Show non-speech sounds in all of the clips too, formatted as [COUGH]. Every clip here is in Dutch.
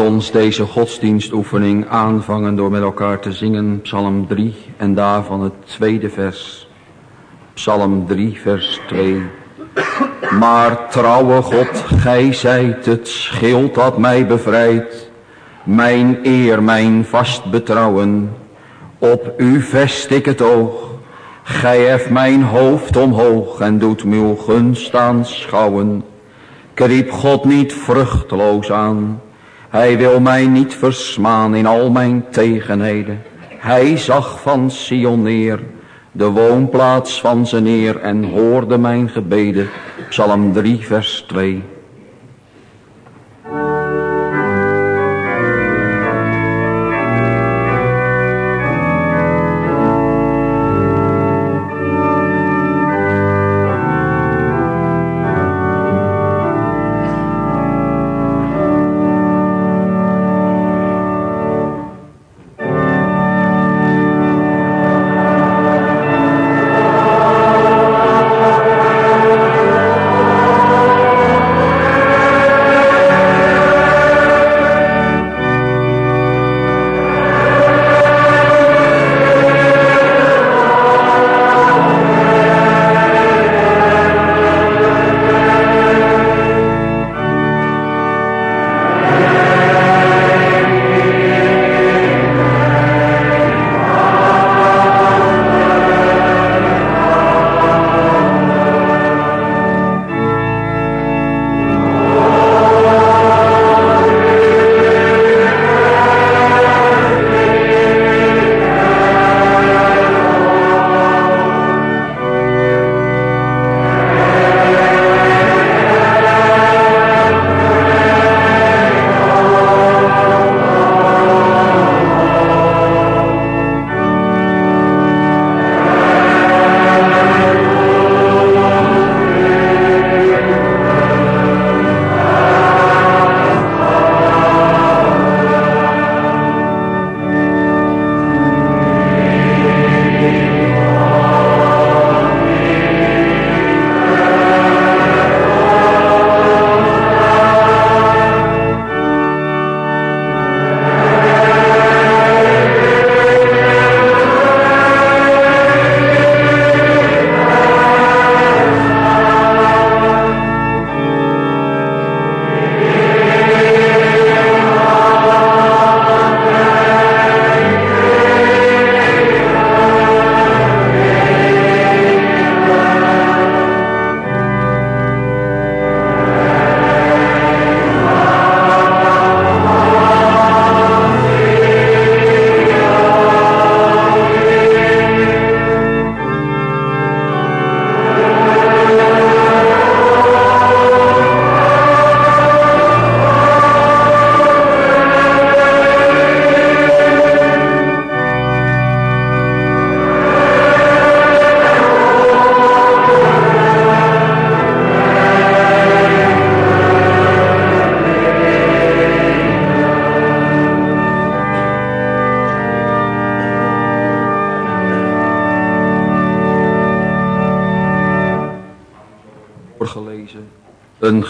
ons deze godsdienstoefening aanvangen door met elkaar te zingen Psalm 3 en daarvan het tweede vers. Psalm 3 vers 2. Maar trouwe God, gij zijt het schild dat mij bevrijdt, mijn eer, mijn vast betrouwen. Op u vest ik het oog, gij heft mijn hoofd omhoog en doet uw gunst aanschouwen. Kriep God niet vruchteloos aan, hij wil mij niet versmaan in al mijn tegenheden. Hij zag van Sion neer, de woonplaats van zijn eer en hoorde mijn gebeden. Psalm 3 vers 2.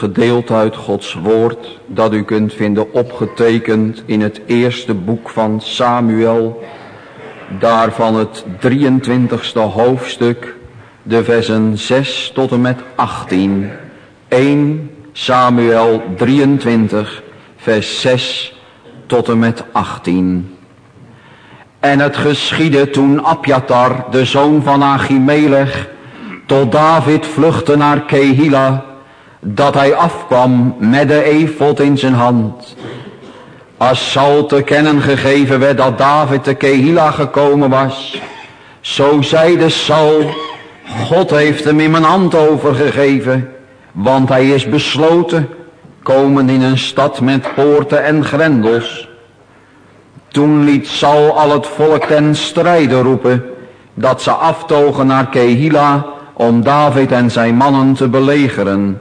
Gedeelte uit Gods woord dat u kunt vinden opgetekend in het eerste boek van Samuel. Daarvan het 23ste hoofdstuk, de versen 6 tot en met 18. 1 Samuel 23, vers 6 tot en met 18. En het geschiedde toen Abjatar, de zoon van Achimelech, tot David vluchtte naar Kehila dat hij afkwam met de efot in zijn hand. Als Saul te kennen gegeven werd dat David te Kehila gekomen was, zo zeide Saul, God heeft hem in mijn hand overgegeven, want hij is besloten, komen in een stad met poorten en grendels. Toen liet Saul al het volk ten strijde roepen, dat ze aftogen naar Kehila om David en zijn mannen te belegeren.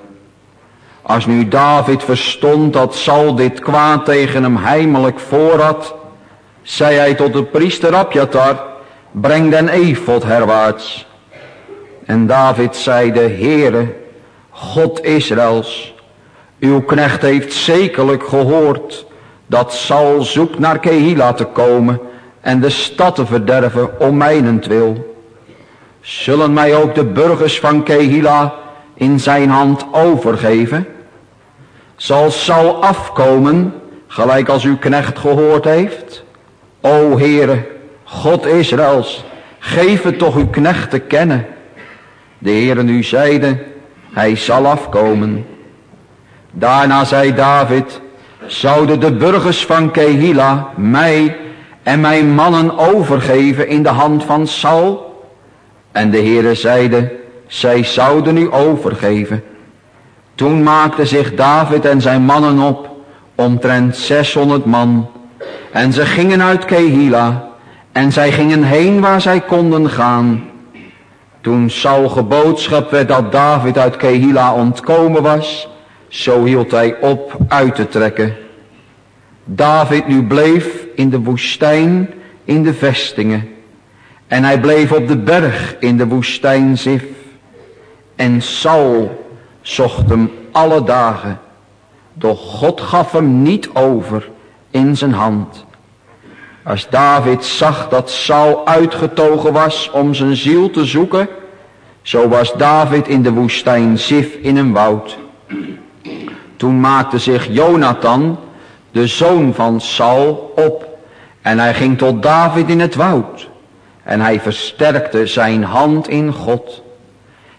Als nu David verstond dat Saul dit kwaad tegen hem heimelijk voorhad, zei hij tot de priester Abjatar, breng den efot herwaarts. En David zeide, Heere, God Israëls, uw knecht heeft zekerlijk gehoord dat Saul zoekt naar Kehila te komen en de stad te verderven om mijnentwil. Zullen mij ook de burgers van Kehila in zijn hand overgeven? Zal Saul afkomen, gelijk als uw knecht gehoord heeft? O Heere, God Israëls, geef het toch uw knecht te kennen. De Heere nu zeide, hij zal afkomen. Daarna zei David, zouden de burgers van Kehila mij en mijn mannen overgeven in de hand van Saul? En de Heere zeide, zij zouden u overgeven. Toen maakte zich David en zijn mannen op, omtrent 600 man. En ze gingen uit Kehila, en zij gingen heen waar zij konden gaan. Toen Saul geboodschap werd dat David uit Kehila ontkomen was, zo hield hij op uit te trekken. David nu bleef in de woestijn in de vestingen. En hij bleef op de berg in de woestijn Zif. En Saul zocht hem alle dagen. Doch God gaf hem niet over in zijn hand. Als David zag dat Saul uitgetogen was om zijn ziel te zoeken, zo was David in de woestijn Zif in een woud. Toen maakte zich Jonathan, de zoon van Saul, op en hij ging tot David in het woud. En hij versterkte zijn hand in God.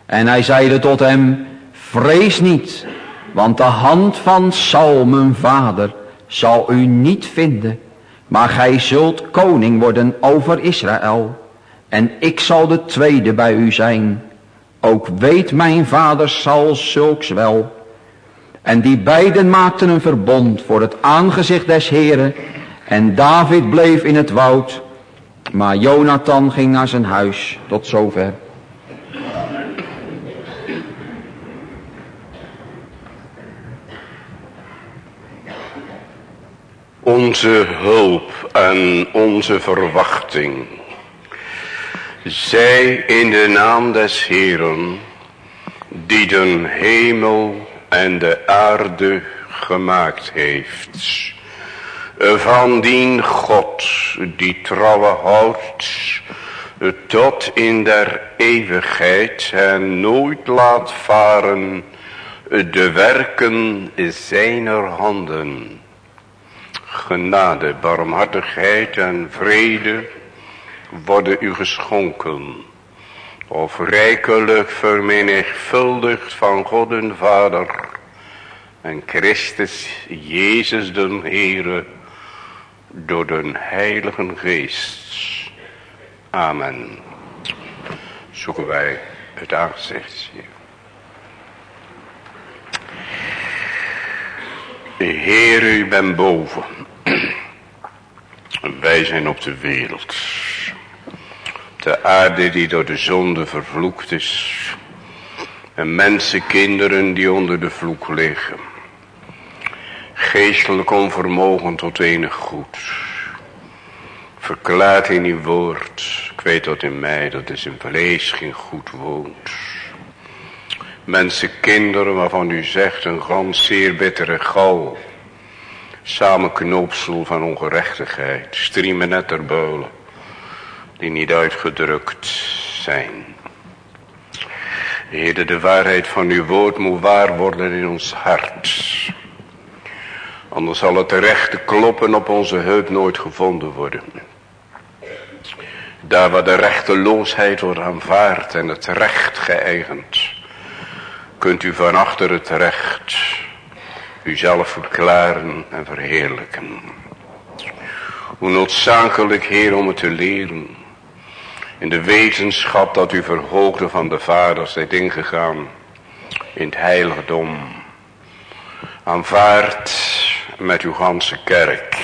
En hij zeide tot hem, vrees niet, want de hand van Saul, mijn vader, zal u niet vinden. Maar gij zult koning worden over Israël. En ik zal de tweede bij u zijn. Ook weet mijn vader Saul zulks wel. En die beiden maakten een verbond voor het aangezicht des Heren. En David bleef in het woud. Maar Jonathan ging naar zijn huis. Tot zover. Onze hulp en onze verwachting. Zij in de naam des Heeren, die den hemel en de aarde gemaakt heeft. Van dien God die trouwe houdt tot in der eeuwigheid en nooit laat varen de werken zijner handen. Genade, barmhartigheid en vrede worden u geschonken. Of rijkelijk vermenigvuldigd van God en Vader en Christus Jezus den Heere door den Heiligen Geest. Amen. Zoeken wij het aangezicht. Heer, u bent boven. [CLEARS THROAT] Wij zijn op de wereld. De aarde die door de zonde vervloekt is. En mensenkinderen die onder de vloek liggen. Geestelijk onvermogen tot enig goed. Verklaart in uw woord. Ik weet dat in mij dat is in vlees geen goed woont. Mensenkinderen waarvan u zegt een gans zeer bittere gal. Samenknoopsel van ongerechtigheid. Striemen netterbuilen. Die niet uitgedrukt zijn. Heer, de waarheid van uw woord moet waar worden in ons hart. Anders zal het rechte kloppen op onze heup nooit gevonden worden. Daar waar de rechteloosheid wordt aanvaard en het recht geëigend. Kunt u van achter het recht uzelf verklaren en verheerlijken. Hoe noodzakelijk, Heer, om het te leren. In de wetenschap dat u verhoogde van de Vader zijt ingegaan in het heiligdom. Aanvaard met uw ganse kerk.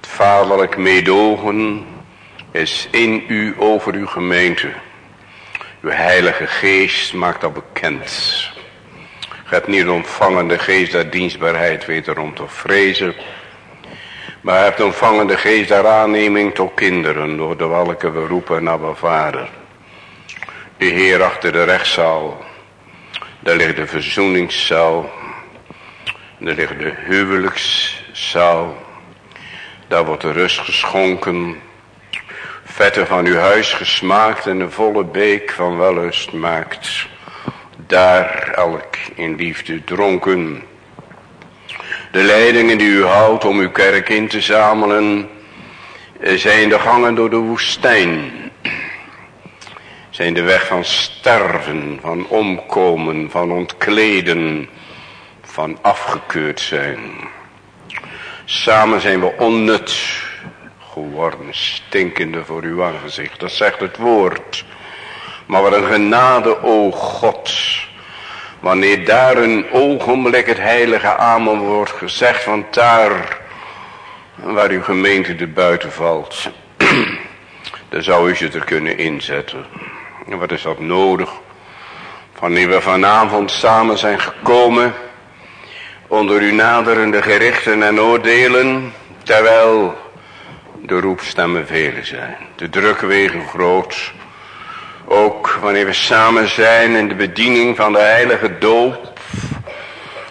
Het vaderlijk meedogen is in u over uw gemeente. Uw heilige geest maakt dat bekend. Hebt niet ontvangen de geest der dienstbaarheid wederom te vrezen. Maar hebt ontvangen de geest der aanneming tot kinderen. Door de welke we roepen naar mijn vader. De Heer achter de rechtszaal. Daar ligt de verzoeningszaal. Daar ligt de huwelijks zaal. Daar wordt de rust geschonken. Vetten van uw huis gesmaakt en de volle beek van wellust maakt. Daar elk in liefde dronken. De leidingen die u houdt om uw kerk in te zamelen. Zijn de gangen door de woestijn. Zijn de weg van sterven, van omkomen, van ontkleden, van afgekeurd zijn. Samen zijn we onnut geworden, stinkende voor uw aangezicht. Dat zegt het woord. Maar wat een genade, o God. Wanneer daar een ogenblik het heilige amen wordt gezegd. Want daar waar uw gemeente de buiten valt. [CLEARS THROAT] dan zou u ze er kunnen inzetten. En wat is dat nodig? Wanneer we vanavond samen zijn gekomen onder uw naderende gerichten en oordelen, terwijl de roepstemmen vele zijn, de drukwegen groot. Ook wanneer we samen zijn in de bediening van de heilige doop,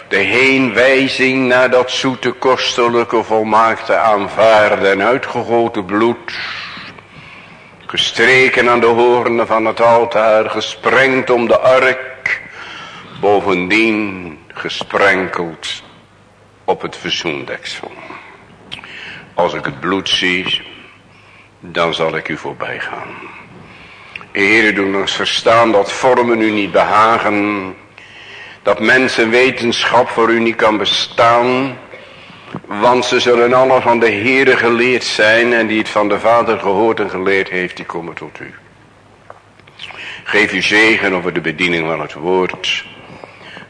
de heenwijzing naar dat zoete kostelijke volmaakte aanvaarde en uitgegoten bloed, gestreken aan de hoornen van het altaar, gesprengd om de ark, bovendien gesprenkeld op het verzoendeksel. Als ik het bloed zie, dan zal ik u voorbij gaan. Heere, doe ons verstaan dat vormen u niet behagen, dat mensenwetenschap voor u niet kan bestaan, want ze zullen alle van de Heere geleerd zijn en die het van de Vader gehoord en geleerd heeft, die komen tot u. Geef u zegen over de bediening van het woord.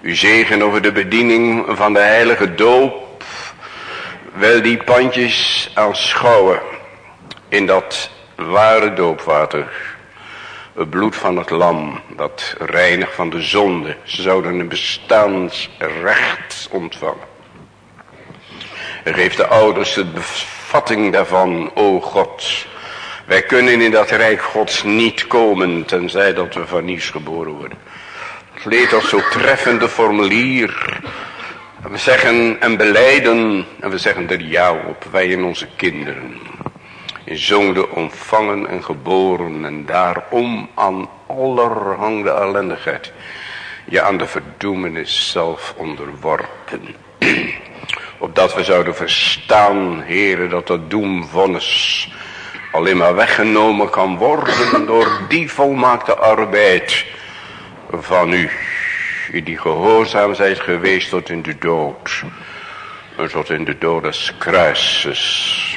U zegen over de bediening van de heilige doop. Wel die pandjes aanschouwen in dat ware doopwater. Het bloed van het lam dat reinigt van de zonde. Ze zouden een bestaansrecht ontvangen. En geef de ouders de bevatting daarvan, o God. Wij kunnen in dat rijk gods niet komen, tenzij dat we van nieuws geboren worden. Het leert als zo treffende formulier. We zeggen en beleiden en we zeggen er ja op, wij en onze kinderen. In zonden ontvangen en geboren en daarom aan allerhande ellendigheid. Ja, aan de verdoemenis zelf onderworpen. [CLEARS THROAT] Opdat we zouden verstaan, heren, dat dat doemvonnis alleen maar weggenomen kan worden [CLEARS THROAT] door die volmaakte arbeid van u. Die gehoorzaam zijt geweest tot in de dood. Tot in de dood des kruises.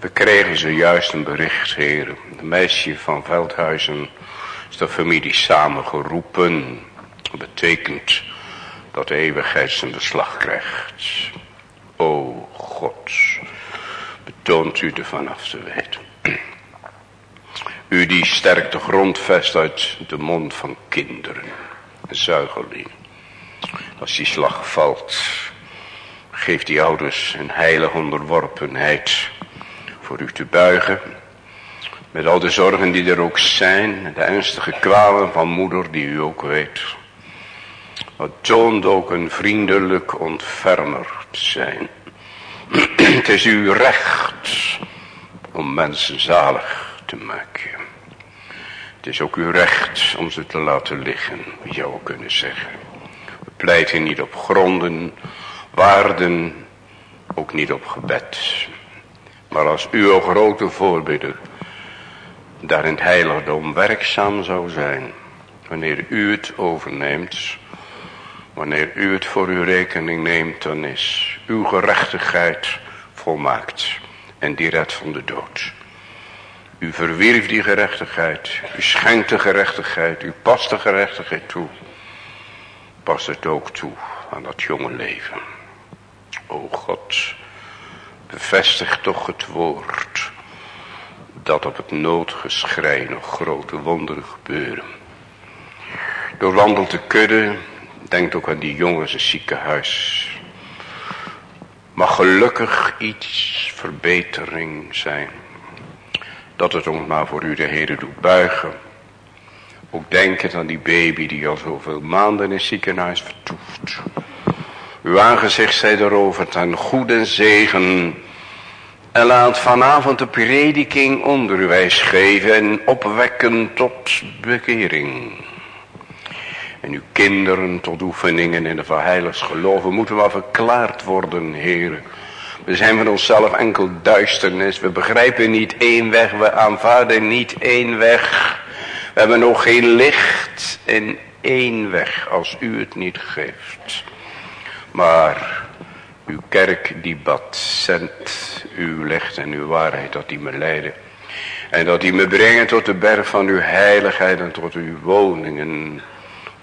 We kregen zojuist een bericht, heren. De meisje van Veldhuizen is de familie samengeroepen. Dat betekent dat de eeuwigheid zijn beslag krijgt. O God, betoont u ervan af te weten. [CLEARS THROAT] U die sterk de grond uit de mond van kinderen, zuigeling. Als die slag valt, geeft die ouders een heilige onderworpenheid voor u te buigen. Met al de zorgen die er ook zijn, de ernstige kwalen van moeder die u ook weet. Het toont ook een vriendelijk ontfermer zijn. [CLEARS THROAT] Het is uw recht om mensen zalig te maken. Het is ook uw recht om ze te laten liggen, wie zou kunnen zeggen. We pleiten niet op gronden, waarden, ook niet op gebed. Maar als u, o grote voorbidder, daar in het heiligdom werkzaam zou zijn, wanneer u het overneemt, wanneer u het voor uw rekening neemt, dan is uw gerechtigheid volmaakt en die redt van de dood. U verwierf die gerechtigheid, u schenkt de gerechtigheid, u past de gerechtigheid toe. Pas het ook toe aan dat jonge leven. O God, bevestig toch het woord dat op het noodgeschrei nog grote wonderen gebeuren. Doorwandelt de kudde, denkt ook aan die jongens in ziekenhuis. Mag gelukkig iets verbetering zijn. Dat het ons maar voor u de Heer doet buigen. Ook denkend aan die baby die al zoveel maanden in het ziekenhuis vertoeft. Uw aangezicht zij erover ten goede zegen. En laat vanavond de prediking onderwijs geven en opwekken tot bekering. En uw kinderen tot oefeningen in de verheiligd geloven moeten wel verklaard worden, heren. We zijn van onszelf enkel duisternis. We begrijpen niet één weg. We aanvaarden niet één weg. We hebben nog geen licht in één weg als u het niet geeft. Maar uw kerk die bad, zendt uw licht en uw waarheid dat die me leiden. En dat die me brengen tot de berg van uw heiligheid en tot uw woningen.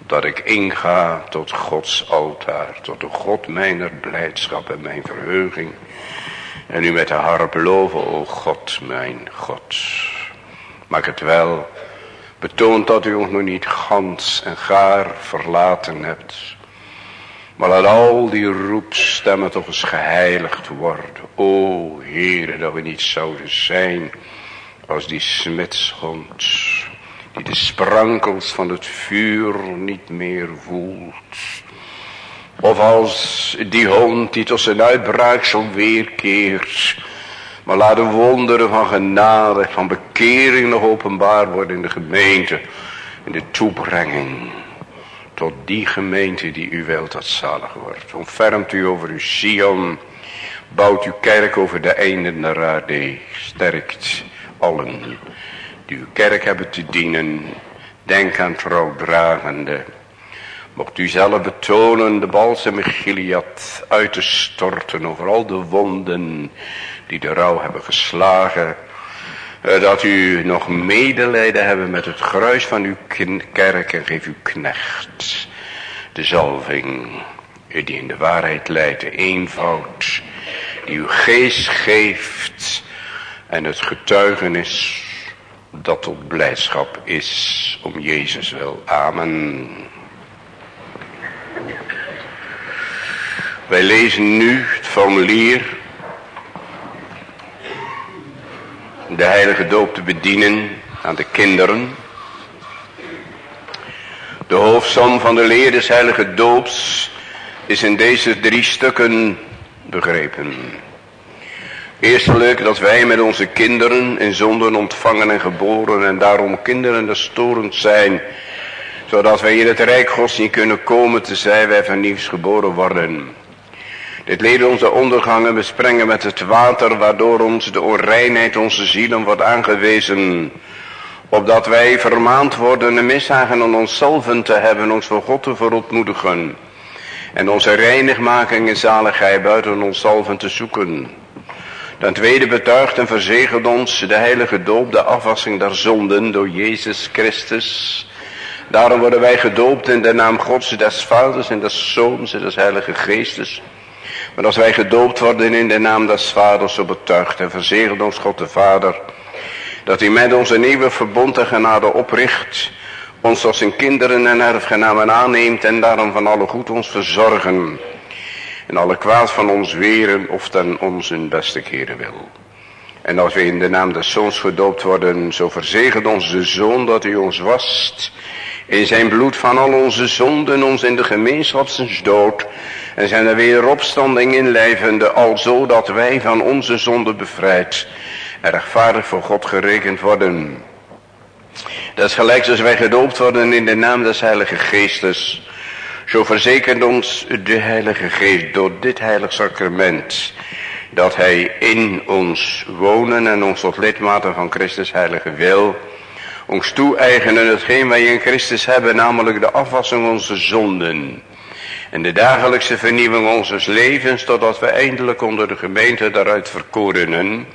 Dat ik inga tot Gods altaar, tot de God mijner blijdschap en mijn verheuging. En u met de harp loven, o God, mijn God. Maak het wel, betoont dat u ons nog niet gans en gaar verlaten hebt. Maar laat al die roepstemmen toch eens geheiligd worden. O Heere, dat we niet zouden zijn als die smidshond. Die de sprankels van het vuur niet meer voelt. Of als die hond die tot zijn uitbraaksel weerkeert. Maar laat de wonderen van genade, van bekering nog openbaar worden in de gemeente. In de toebrenging tot die gemeente die u wilt dat zalig wordt. Ontfermt u over uw Sion. Bouwt uw kerk over de einden der aarde. Sterkt allen die uw kerk hebben te dienen. Denk aan trouwdragende. Mocht u zelf betonen de balsem Gilead uit te storten over al de wonden die de rouw hebben geslagen. Eh, dat u nog medelijden hebben met het gruis van uw kerk en geef uw knecht de zalving die in de waarheid leidt, de eenvoud die uw geest geeft en het getuigenis dat tot blijdschap is om Jezus wil. Amen. Wij lezen nu het formulier de heilige doop te bedienen aan de kinderen. De hoofdsom van de leer des heilige doops is in deze drie stukken begrepen. Eerstelijk dat wij met onze kinderen in zonden ontvangen en geboren en daarom kinderen des storend zijn, zodat wij in het rijk gods niet kunnen komen tenzij wij van nieuws geboren worden. Dit leden onze ondergangen besprengen met het water, waardoor ons de onreinheid onze zielen wordt aangewezen. Opdat wij vermaand worden een mishagen aan onszelf te hebben, ons voor God te verontmoedigen. En onze reinigmaking en zaligheid buiten onszelf te zoeken. Ten tweede betuigt en verzegelt ons de heilige doop, de afwassing der zonden door Jezus Christus. Daarom worden wij gedoopt in de naam Gods, des Vaders en des Zoons en des Heilige Geestes. Maar als wij gedoopt worden in de naam des Vaders, zo betuigt en verzegelt ons God de Vader, dat hij met onze nieuwe verbond en genade opricht, ons als zijn kinderen en erfgenamen aanneemt en daarom van alle goed ons verzorgen, en alle kwaad van ons weren of ten ons hun beste keren wil. En als wij in de naam des Zoons gedoopt worden, zo verzegelt ons de Zoon dat hij ons wast, in zijn bloed van al onze zonden, ons in de gemeenschap dood, en zijn er weer opstanding inlijvende, alzo dat wij van onze zonde bevrijd en rechtvaardig voor God gerekend worden. Dat is gelijk zoals wij gedoopt worden in de naam des Heilige Geestes. Zo verzekert ons de Heilige Geest door dit heilig sacrament dat Hij in ons wonen en ons tot lidmaten van Christus heilige wil ons toe-eigenen hetgeen wij in Christus hebben, namelijk de afwassing onze zonden en de dagelijkse vernieuwing onze levens, totdat we eindelijk onder de gemeente daaruit verkorenen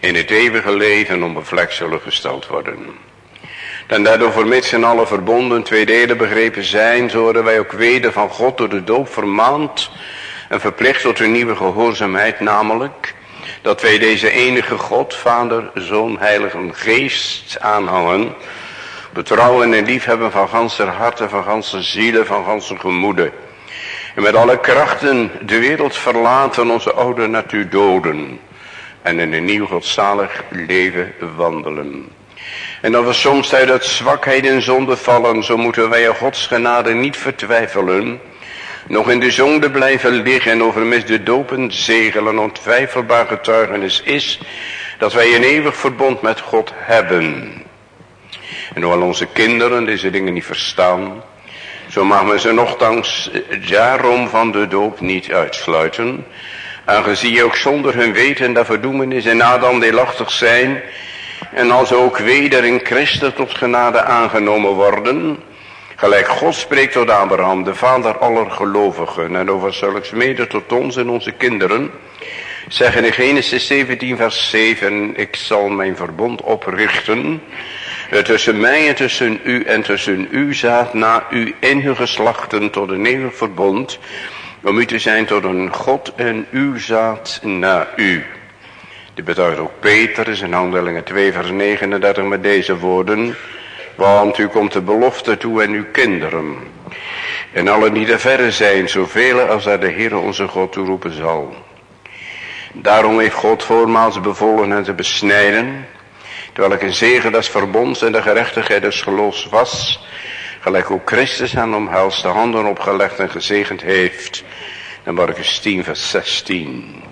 in het eeuwige leven onbevlekt zullen gesteld worden. Dan daardoor vermits in alle verbonden twee delen begrepen zijn, zo wij ook weder van God door de doop vermaand en verplicht tot een nieuwe gehoorzaamheid, namelijk dat wij deze enige God, Vader, Zoon, Heilige Geest aanhangen, betrouwen en liefhebben van ganse harten, van ganse zielen, van ganse gemoeden. En met alle krachten de wereld verlaten, onze oude natuur doden. En in een nieuw godzalig leven wandelen. En dat we soms uit zwakheid en zonde vallen, zo moeten wij Gods genade niet vertwijfelen. nog in de zonde blijven liggen en over mis de dopen zegelen, ontwijfelbaar getuigenis is dat wij een eeuwig verbond met God hebben. En hoewel onze kinderen deze dingen niet verstaan, zo mag men ze nogthans daarom van de doop niet uitsluiten, aangezien je ook zonder hun weten dat verdoemenis en Adam deelachtig zijn, en als ook weder in Christus tot genade aangenomen worden, Gelijk God spreekt tot Abraham, de vader aller gelovigen. En over zulks mede tot ons en onze kinderen. Zeggen in Genesis 17 vers 7. Ik zal mijn verbond oprichten. Tussen mij en tussen u en tussen u zaad na u in uw geslachten tot een eeuwig verbond. Om u te zijn tot een God en uw zaad na u. Dit betuigt ook Peter in handelingen 2 vers 39 met deze woorden. Want u komt de belofte toe en uw kinderen. En allen die er verre zijn, zoveel als hij de Heer onze God toeroepen zal. Daarom heeft God voormaals bevolen hen te besnijden. Terwijl ik een zegen des verbonds en de gerechtigheid des geloofs was. Gelijk ook Christus aan omhelst de handen opgelegd en gezegend heeft. Dan Marcus 10 vers 16.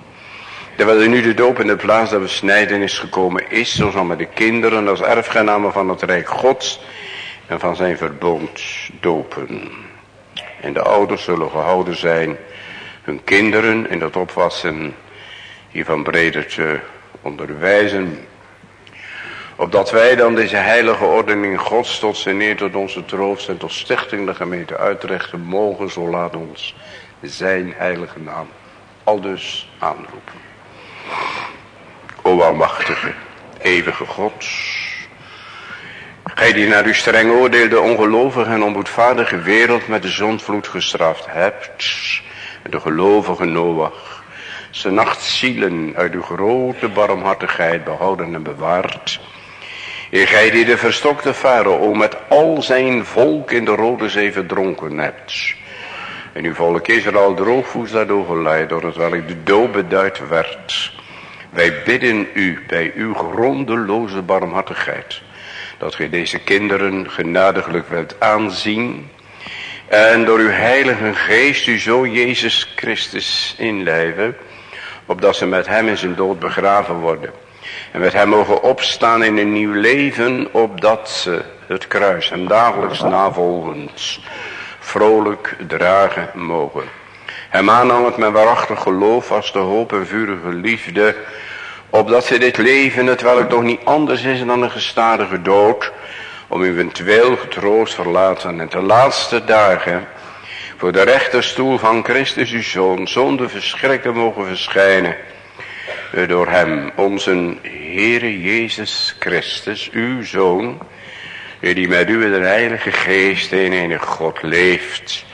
Terwijl er nu de doop in de plaats der besnijdenis gekomen is, zo zal met de kinderen als erfgenamen van het Rijk Gods en van zijn verbond dopen. En de ouders zullen gehouden zijn hun kinderen in het opwassen hiervan breder te onderwijzen. Opdat wij dan deze heilige ordening Gods tot zijn neer tot onze troost en tot stichting de gemeente uitrechten mogen, zo laat ons zijn heilige naam aldus aanroepen. O almachtige, eeuwige God. Gij die naar uw streng oordeel de ongelovige en onboedvaardige wereld met de zondvloed gestraft hebt. De gelovige Noach. Zijn acht zielen uit uw grote barmhartigheid behouden en bewaard. Gij die de verstokte farao met al zijn volk in de Rode Zee verdronken hebt. En uw volk Israël droogvoets daardoor geleid, door het welk de dood beduid werd. Wij bidden u bij uw grondeloze barmhartigheid. Dat gij deze kinderen genadiglijk wilt aanzien. En door uw heilige geest u zo Jezus Christus inlijven. Opdat ze met hem in zijn dood begraven worden. En met hem mogen opstaan in een nieuw leven. Opdat ze het kruis hem dagelijks navolgens vrolijk dragen mogen. Hem aanhangend met waarachtig geloof als de hoop en vurige liefde opdat ze dit leven, het welk toch niet anders is dan een gestadige dood, om eventueel getroost verlaten en de laatste dagen voor de rechterstoel van Christus uw Zoon zonder verschrikken mogen verschijnen. Door hem, onze Heere Jezus Christus, uw Zoon, die met u de Heilige Geest in een God leeft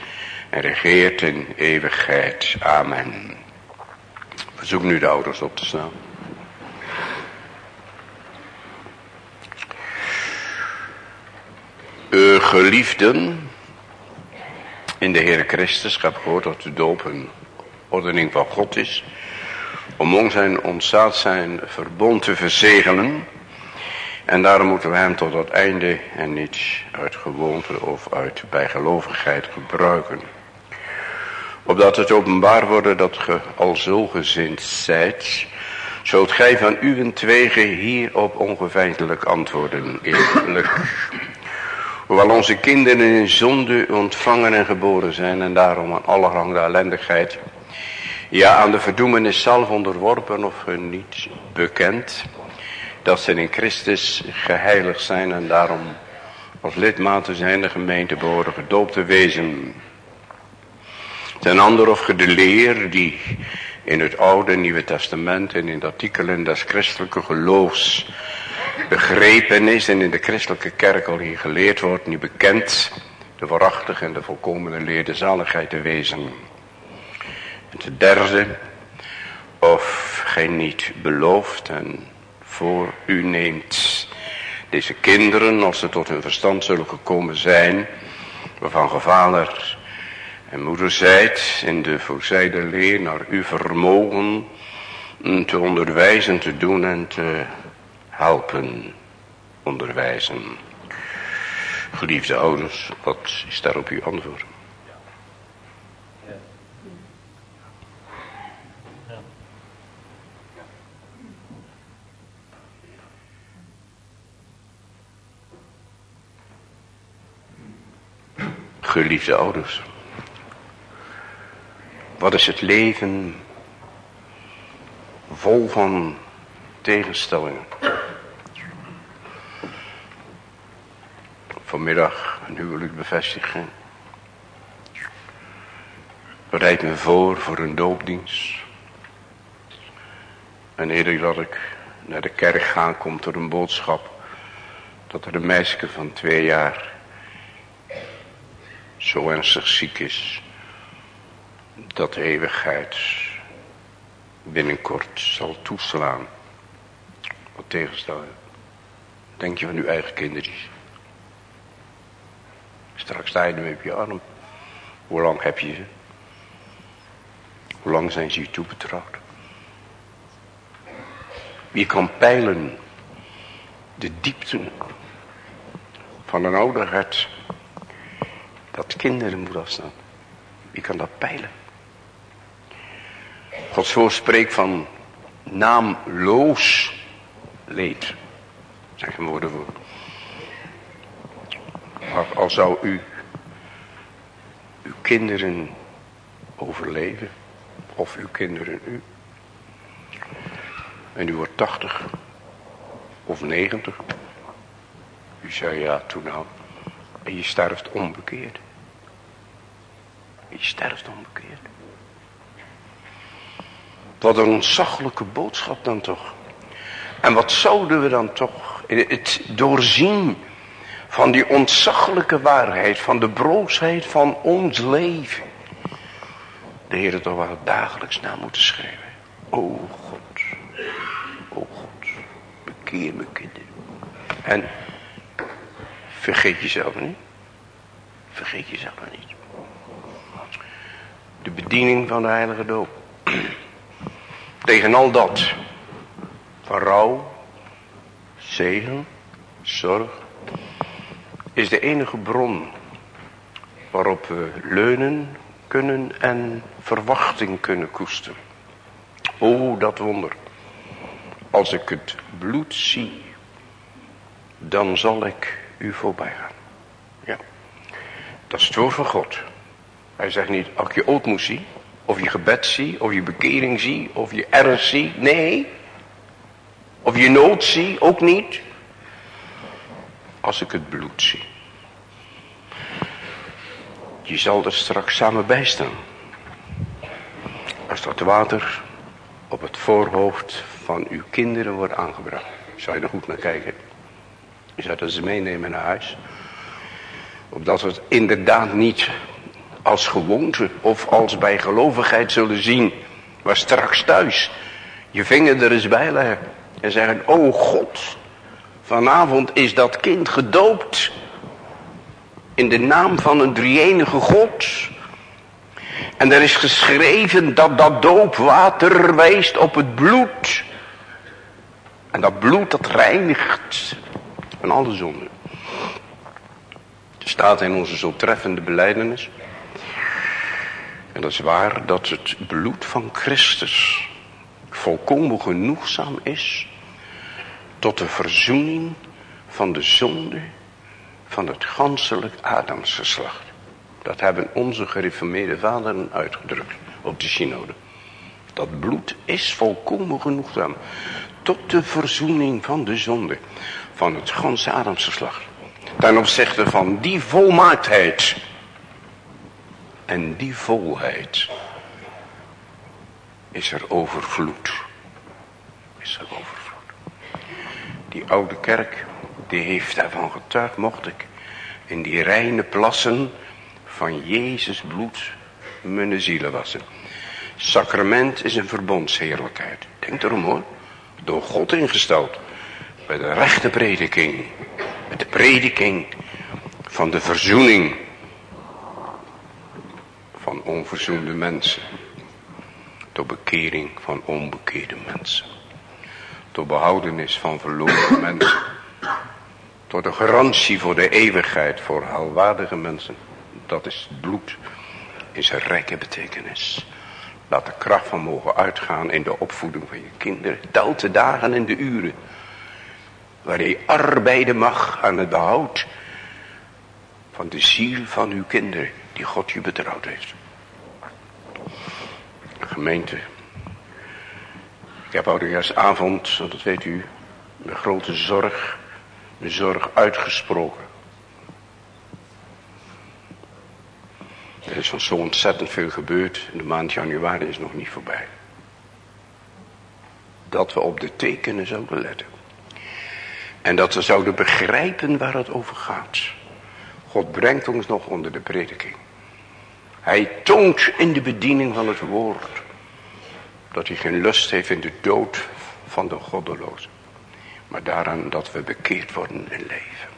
en regeert in eeuwigheid. Amen. Verzoek nu de ouders op te staan. Uh, geliefden, in de Heer Christus, heb gehoord dat de doop een ordening van God is. Om ons zijn ontstaat zijn verbond te verzegelen. En daarom moeten we hem tot het einde en niet uit gewoonte of uit bijgelovigheid gebruiken. Opdat het openbaar wordt dat ge al zo gezind zijt, zult gij van uw twegen hierop ongeveinselijk antwoorden, eerlijk. Hoewel onze kinderen in zonde ontvangen en geboren zijn en daarom aan allerhande ellendigheid. Ja, aan de verdoemenis zelf onderworpen of niet bekend. Dat ze in Christus geheiligd zijn en daarom als lidmaten zijn de gemeente behoren gedoopt te wezen. Ten ander of de leer die in het Oude Nieuwe Testament en in de artikelen des christelijke geloofs begrepen is en in de christelijke kerk al hier geleerd wordt, niet bekend, de waarachtige en de volkomene leer de zaligheid te wezen. Ten derde, of gij niet belooft en voor u neemt deze kinderen, als ze tot hun verstand zullen gekomen zijn, waarvan gevader en moeder zijt in de voorzijde leer naar uw vermogen te onderwijzen, te doen en te helpen, onderwijzen. Geliefde ouders, wat is daarop uw antwoord? Geliefde ouders. Wat is het leven vol van tegenstellingen. Vanmiddag een huwelijksbevestiging. Bereid me voor voor een doopdienst. En eerder dat ik naar de kerk ga, komt er een boodschap dat er een meisje van twee jaar zo ernstig ziek is dat de eeuwigheid binnenkort zal toeslaan. Wat tegenstellen. Denk je van uw eigen kindertjes. Straks sta je nu op je arm. Hoe lang heb je ze? Hoe lang zijn ze je toebetrouwd? Wie kan peilen de diepten van een ouder hart dat kinderen moet afstaan? Wie kan dat peilen? Gods woord spreekt van naamloos leed. Zeg een woorden voor. Maar al zou u uw kinderen overleven, of uw kinderen u, en u wordt 80 of 90, u zei ja toen nou, en je sterft onbekeerd. Je sterft onbekeerd. Wat een ontzaglijke boodschap dan toch. En wat zouden we dan toch het doorzien van die ontzaglijke waarheid, van de broosheid van ons leven. De Heer toch wel dagelijks na moeten schrijven. O God, o God, bekeer me kinderen. En vergeet jezelf niet. Vergeet jezelf niet. De bediening van de heilige doop. [CLEARS THROAT] Tegen al dat. Van rouw, zegen, zorg. Is de enige bron waarop we leunen kunnen en verwachting kunnen koesteren. O, dat wonder. Als ik het bloed zie, dan zal ik u voorbij gaan. Ja, dat is het woord van God. Hij zegt niet, als ik je ootmoes zie, of je gebed zie, of je bekering zie, of je ernst zie. Nee. Of je nood zie, ook niet. Als ik het bloed zie. Je zal er straks samen bij staan. Als dat water op het voorhoofd van uw kinderen wordt aangebracht. Zou je er goed naar kijken. Je zou dat ze meenemen naar huis. Opdat we het inderdaad niet als gewoonte of als bijgelovigheid zullen zien. Maar straks thuis je vinger er eens bij leggen. En zeggen, oh God, vanavond is dat kind gedoopt. In de naam van een drie-enige God. En er is geschreven dat dat doopwater wijst op het bloed. En dat bloed dat reinigt van alle zonden. Er staat in onze zo treffende beleidenis. En dat is waar dat het bloed van Christus volkomen genoegzaam is tot de verzoening van de zonde van het ganselijk Adamsgeslacht. Dat hebben onze gereformeerde vaderen uitgedrukt op de synode. Dat bloed is volkomen genoegzaam tot de verzoening van de zonde van het ganse Adamsgeslacht. Ten opzichte van die volmaaktheid en die volheid is er overvloed. Is er overvloed. Die oude kerk, die heeft daarvan getuigd, mocht ik in die reine plassen van Jezus bloed mijn zielen wassen. Sacrament is een verbondsheerlijkheid. Denk erom hoor. Door God ingesteld. Bij de rechte prediking. Met de prediking van de verzoening van onverzoende mensen. Door bekering van onbekeerde mensen. Door behoudenis van verloren [COUGHS] mensen. Door de garantie voor de eeuwigheid voor haalwaardige mensen. Dat is bloed in zijn rijke betekenis. Laat de kracht van mogen uitgaan in de opvoeding van je kinderen. Telt de dagen en de uren. Waar je arbeiden mag aan het behoud van de ziel van uw kinderen die God je betrouwd heeft. Gemeente. Ik heb oudejaarsavond, dat weet u, met grote zorg, mijn zorg uitgesproken. Er is van zo ontzettend veel gebeurd. De maand januari is nog niet voorbij. Dat we op de tekenen zouden letten. En dat we zouden begrijpen waar het over gaat. God brengt ons nog onder de prediking. Hij toont in de bediening van het woord. Dat hij geen lust heeft in de dood van de goddelozen. Maar daaraan dat we bekeerd worden in leven.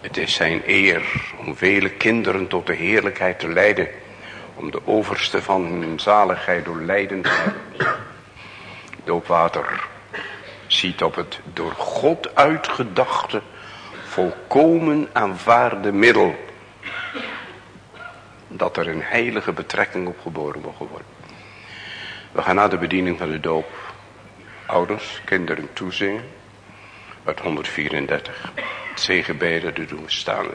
Het is zijn eer om vele kinderen tot de heerlijkheid te leiden. Om de overste van hun zaligheid door lijden te hebben. Doopwater ziet op het door God uitgedachte volkomen aanvaarde middel. Dat er een heilige betrekking op geboren mogen worden. We gaan naar de bediening van de doop. Ouders, kinderen toezingen. Uit 134 zegenbeden te doen staan.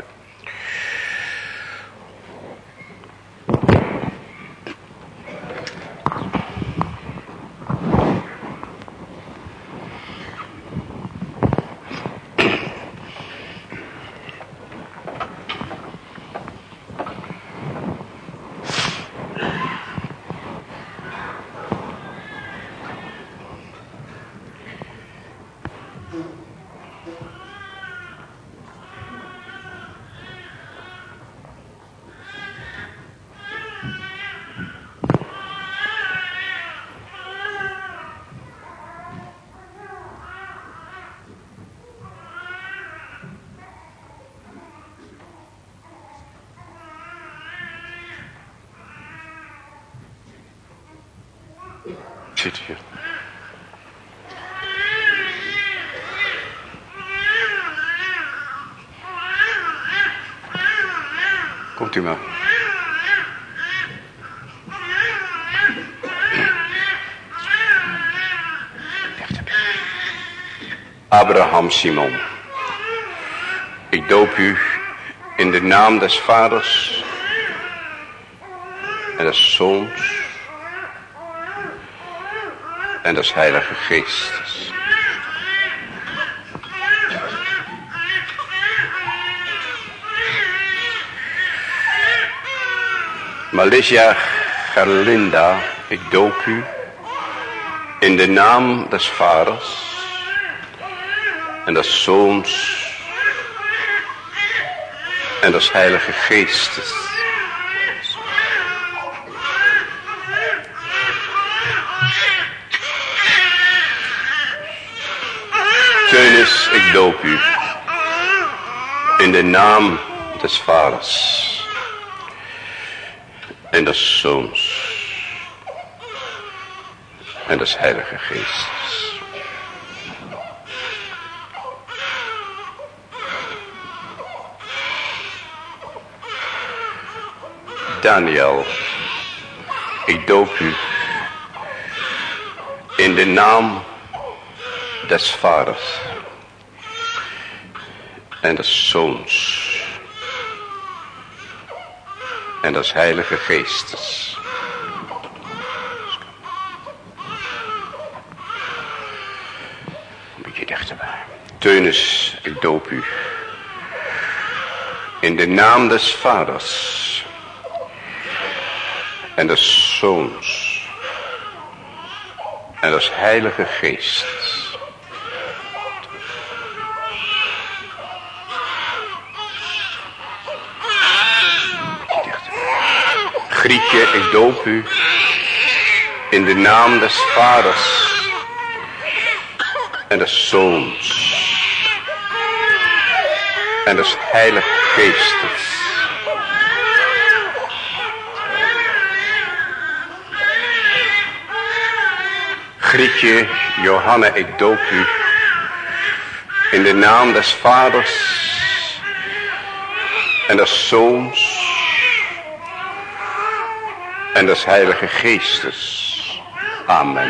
zit hier. Komt u maar. Abraham Simon. Ik doop u in de naam des vaders en des zoons en des heilige geestes. Malicia Gerlinda, ik doop u in de naam des vaders en des zoons en des heilige geestes. Teunis, ik doop u. In de naam des vaders. En des zoons. En des heilige geestes. Daniel, ik doop u in de naam des vaders en des zoons en des heilige geestes. Een beetje dichterbij. Teunis, ik doop u. In de naam des vaders en des zoons en des heilige geestes. Ik doop u in de naam des vaders en des zoons en des heilige geestes. Grietje, Johanna, ik doop u in de naam des vaders en des zoons en des Heilige Geestes. Amen.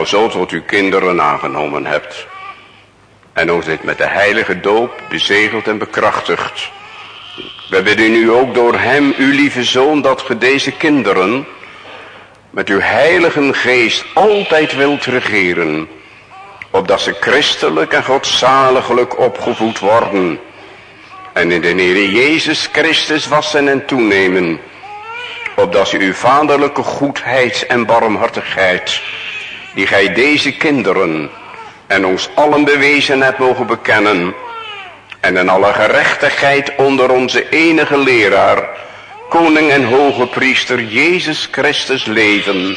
al zo tot uw kinderen aangenomen hebt. En ons dit met de heilige doop bezegeld en bekrachtigd. We bidden u ook door hem, uw lieve zoon, dat ge deze kinderen met uw heilige geest altijd wilt regeren. Opdat ze christelijk en godzaliglijk opgevoed worden. En in de Heer Jezus Christus wassen en toenemen. Opdat ze uw vaderlijke goedheid en barmhartigheid die gij deze kinderen en ons allen bewezen hebt mogen bekennen en in alle gerechtigheid onder onze enige leraar, koning en hoge priester Jezus Christus leven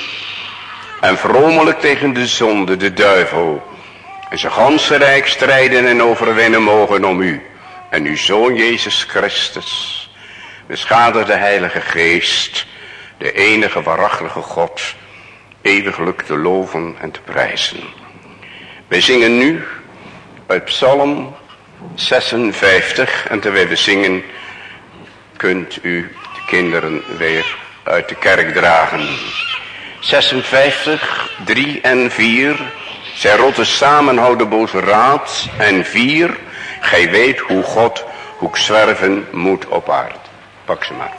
en vromelijk tegen de zonde, de duivel en zijn ganse rijk strijden en overwinnen mogen om u en uw Zoon Jezus Christus, de Heilige Geest, de enige waarachtige God, eeuwiglijk te loven en te prijzen. Wij zingen nu uit Psalm 56 en terwijl we zingen kunt u de kinderen weer uit de kerk dragen. 56, 3 en 4. Zij rotten samen houden boze raad. En 4. Gij weet hoe God hoe zwerven moet op aard. Pak ze maar.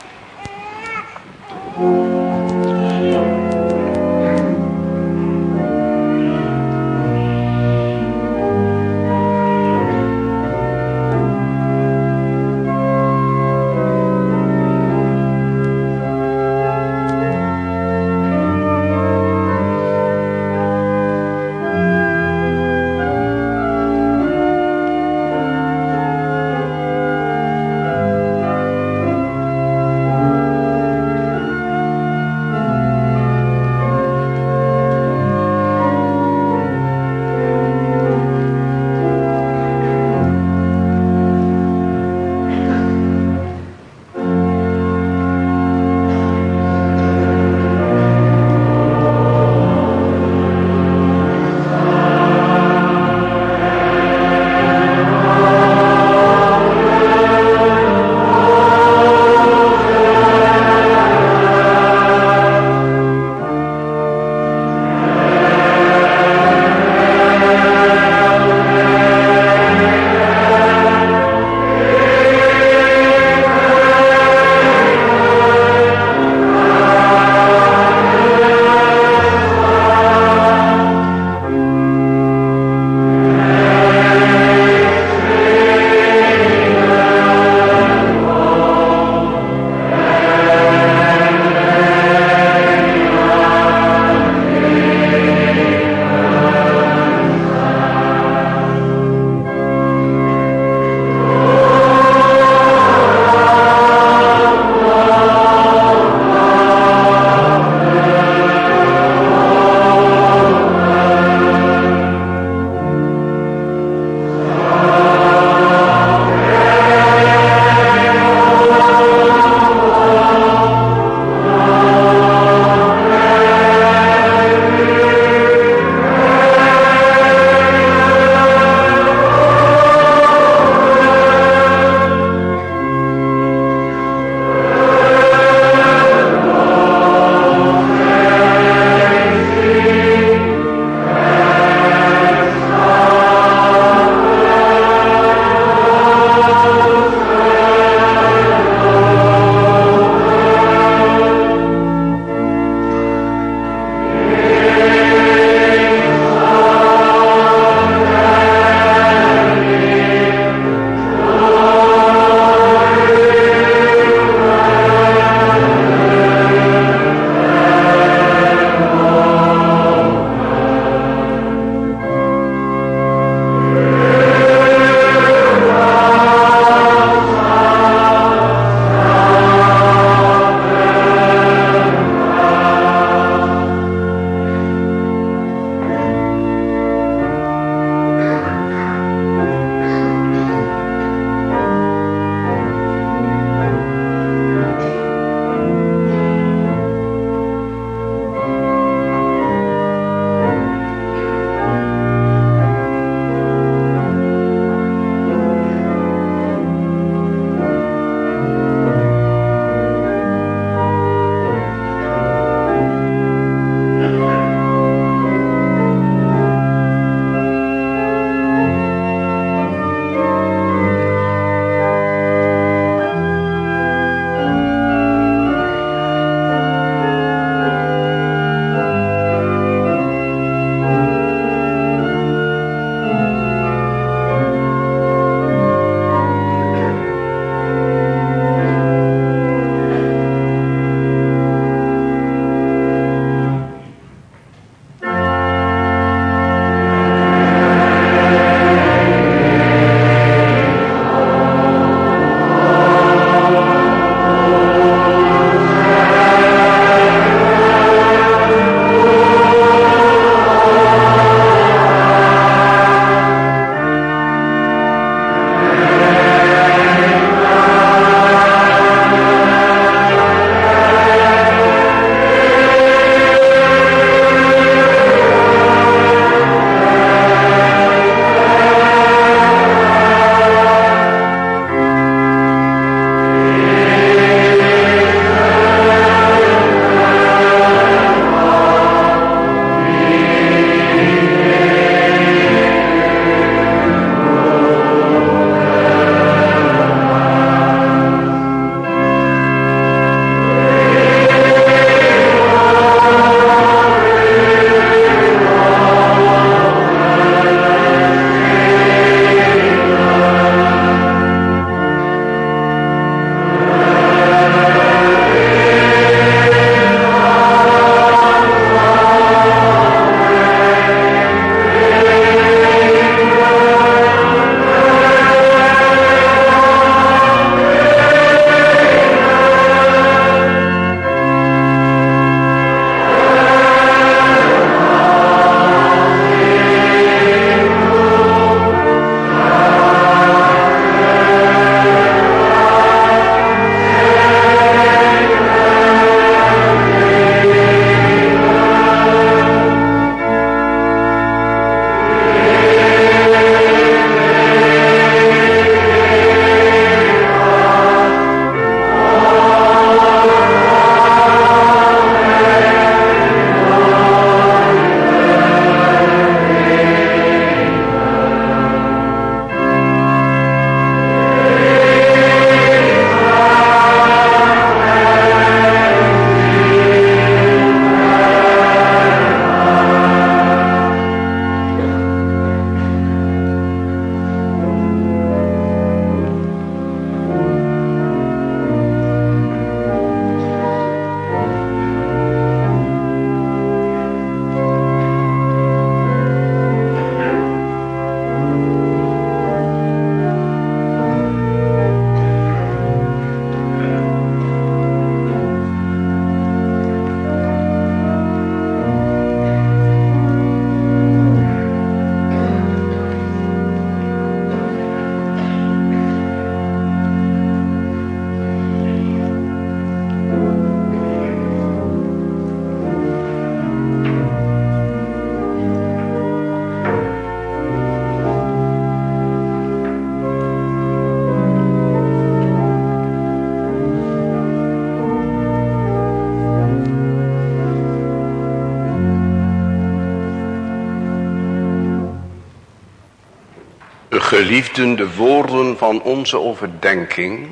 Geliefden, de woorden van onze overdenking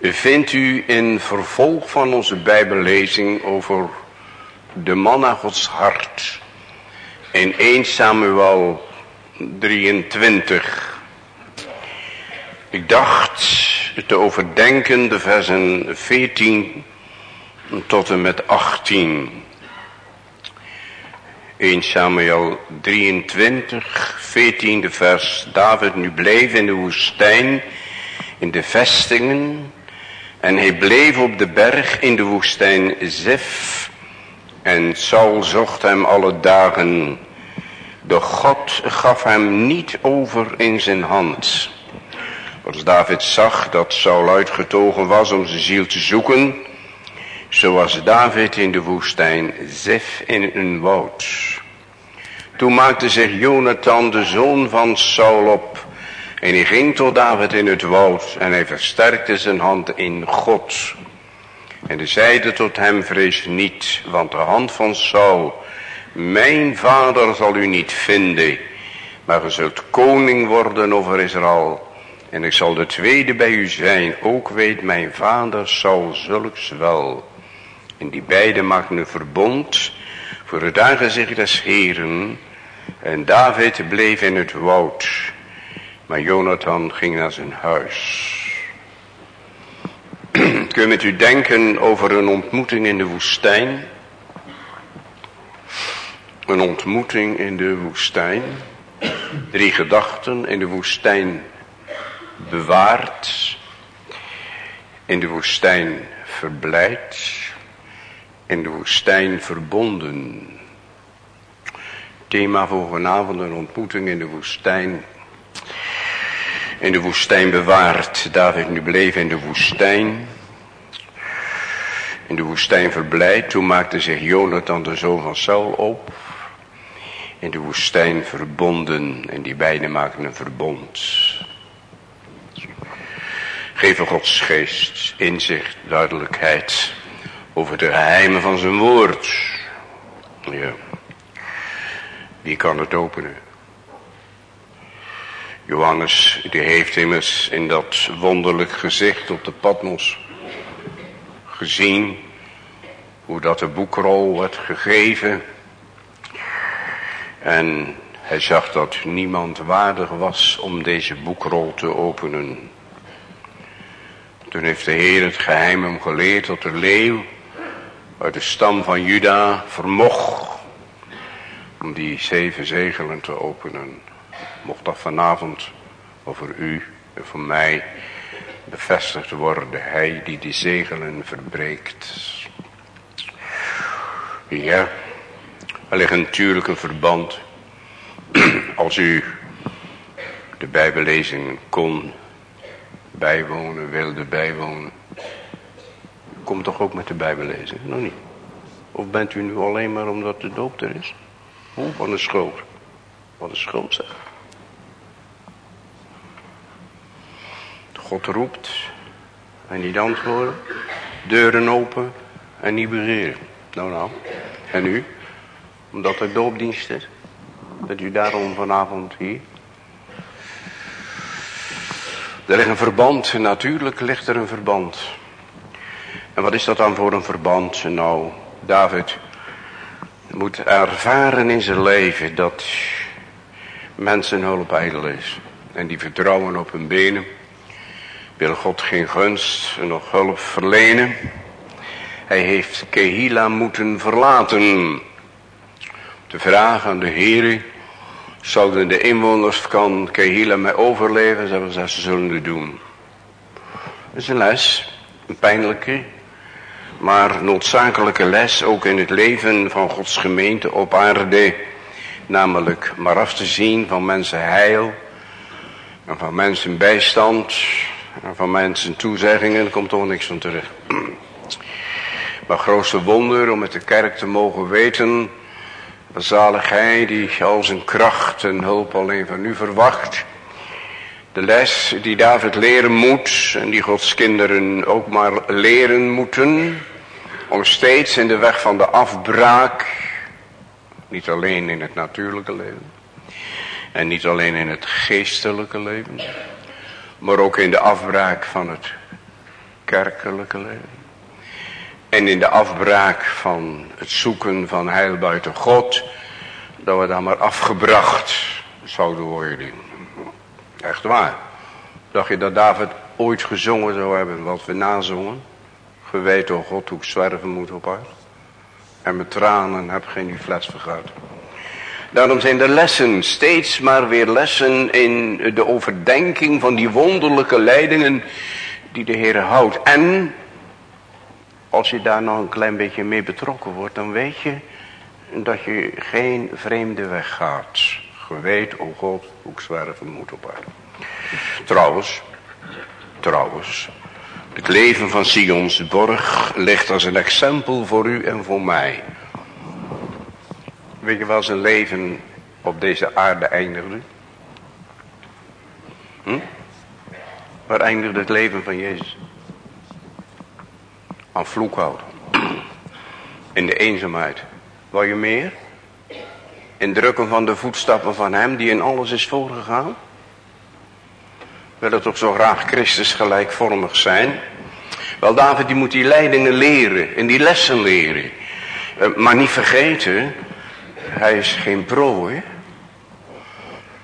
vindt u in vervolg van onze bijbellezing over de man naar Gods hart. In 1 Samuel 23. Ik dacht te overdenken de versen 14 tot en met 18. 1 Samuel 23, 14e vers. David nu bleef in de woestijn, in de vestingen. En hij bleef op de berg in de woestijn Zef. En Saul zocht hem alle dagen. De God gaf hem niet over in zijn hand. Als David zag dat Saul uitgetogen was om zijn ziel te zoeken, zoals David in de woestijn, Zef in een woud. Toen maakte zich Jonathan, de zoon van Saul, op. En hij ging tot David in het woud en hij versterkte zijn hand in God. En hij zeide tot hem, vrees niet, want de hand van Saul, mijn vader zal u niet vinden, maar u zult koning worden over Israël. En ik zal de tweede bij u zijn, ook weet mijn vader Saul zulks wel. En die beiden maakten een verbond voor het aangezicht des Heren. En David bleef in het woud. Maar Jonathan ging naar zijn huis. [CLEARS THROAT] Kun met u denken over een ontmoeting in de woestijn? Een ontmoeting in de woestijn. Drie gedachten in de woestijn bewaard. In de woestijn verblijd in de woestijn verbonden. Thema voor vanavond een ontmoeting in de woestijn. In de woestijn bewaard. David nu bleef in de woestijn. In de woestijn verblijd. Toen maakte zich Jonathan de zoon van Saul op. In de woestijn verbonden. En die beiden maakten een verbond. Geven Gods geest inzicht, duidelijkheid over de geheimen van zijn woord. Ja. Wie kan het openen? Johannes, die heeft immers in dat wonderlijk gezicht op de Patmos gezien hoe dat de boekrol werd gegeven. En hij zag dat niemand waardig was om deze boekrol te openen. Toen heeft de Heer het geheim hem geleerd tot de leeuw uit de stam van Juda vermocht om die zeven zegelen te openen. Mocht dat vanavond over u en voor mij bevestigd worden. Hij die die zegelen verbreekt. Ja, er ligt natuurlijk een verband. [CLEARS THROAT] Als u de bijbellezing kon bijwonen, wilde bijwonen. Kom toch ook met de Bijbel lezen? Nog niet. Of bent u nu alleen maar omdat de doop er is? Hoe? Wat een schuld. Wat een schuld zeg. God roept en niet antwoorden. Deuren open en niet begeren. Nou nou. En u? Omdat er doopdienst is. Dat u daarom vanavond hier. Er ligt een verband. Natuurlijk ligt er een verband. En wat is dat dan voor een verband? Nou, David moet ervaren in zijn leven dat mensen hulp ijdel is. En die vertrouwen op hun benen. Wil God geen gunst en nog hulp verlenen. Hij heeft Kehila moeten verlaten. Te vragen aan de heren. Zouden de inwoners van Kehila mij overleven? Zouden ze zullen doen. Dat is een les. Een pijnlijke maar noodzakelijke les ook in het leven van Gods gemeente op aarde. Namelijk maar af te zien van mensen heil. En van mensen bijstand. En van mensen toezeggingen komt toch niks van terug. [CLEARS THROAT] Maar grootste wonder om met de kerk te mogen weten. Zalig hij die al zijn kracht en hulp alleen van u verwacht. De les die David leren moet en die Gods kinderen ook maar leren moeten. Om steeds in de weg van de afbraak, niet alleen in het natuurlijke leven. En niet alleen in het geestelijke leven, maar ook in de afbraak van het kerkelijke leven. En in de afbraak van het zoeken van heil buiten God, dat we daar maar afgebracht zouden worden. Echt waar. Dacht je dat David ooit gezongen zou hebben wat we nazongen? Geweet, o God, hoe ik zwerven moet op aard. En met tranen heb geen fles vergaat. Daarom zijn de lessen steeds maar weer lessen in de overdenking van die wonderlijke leidingen die de Heer houdt. En als je daar nog een klein beetje mee betrokken wordt, dan weet je dat je geen vreemde weg gaat. Geweet, o God, moet op aarde. Trouwens, trouwens, het leven van Sions borg ligt als een exempel voor u en voor mij. Weet je wel zijn leven op deze aarde eindigde? Hm? Waar eindigde het leven van Jezus? Aan vloekhout. In de eenzaamheid. Wil je meer? In drukken van de voetstappen van hem die in alles is voorgegaan? Wil het toch zo graag Christus gelijkvormig zijn? Wel David die moet die leidingen leren en die lessen leren. Eh, maar niet vergeten, hij is geen prooi.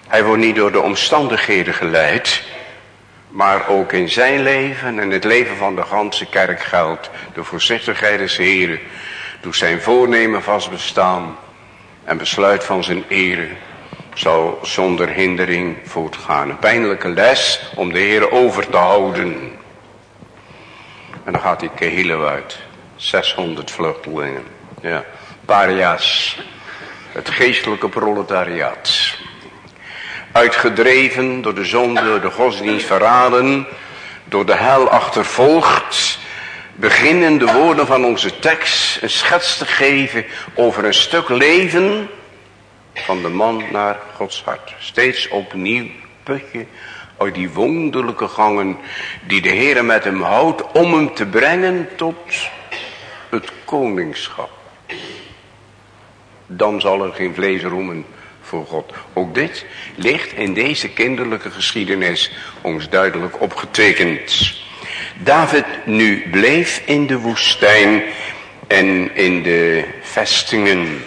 Hij wordt niet door de omstandigheden geleid. Maar ook in zijn leven en het leven van de ganse kerk geldt. De voorzichtigheid des Heren. Doet zijn voornemen vast bestaan. En besluit van zijn ere zal zonder hindering voortgaan. Een pijnlijke les om de Heer over te houden. En dan gaat die Kehilo uit. 600 vluchtelingen. Ja, paria's. Het geestelijke proletariaat. Uitgedreven door de zonde, door de godsdienst verraden. Door de hel achtervolgd. Beginnen de woorden van onze tekst een schets te geven over een stuk leven van de man naar Gods hart. Steeds opnieuw putje uit die wonderlijke gangen die de Heer met hem houdt om hem te brengen tot het koningschap. Dan zal er geen vlees roemen voor God. Ook dit ligt in deze kinderlijke geschiedenis ons duidelijk opgetekend. David nu bleef in de woestijn en in de vestingen.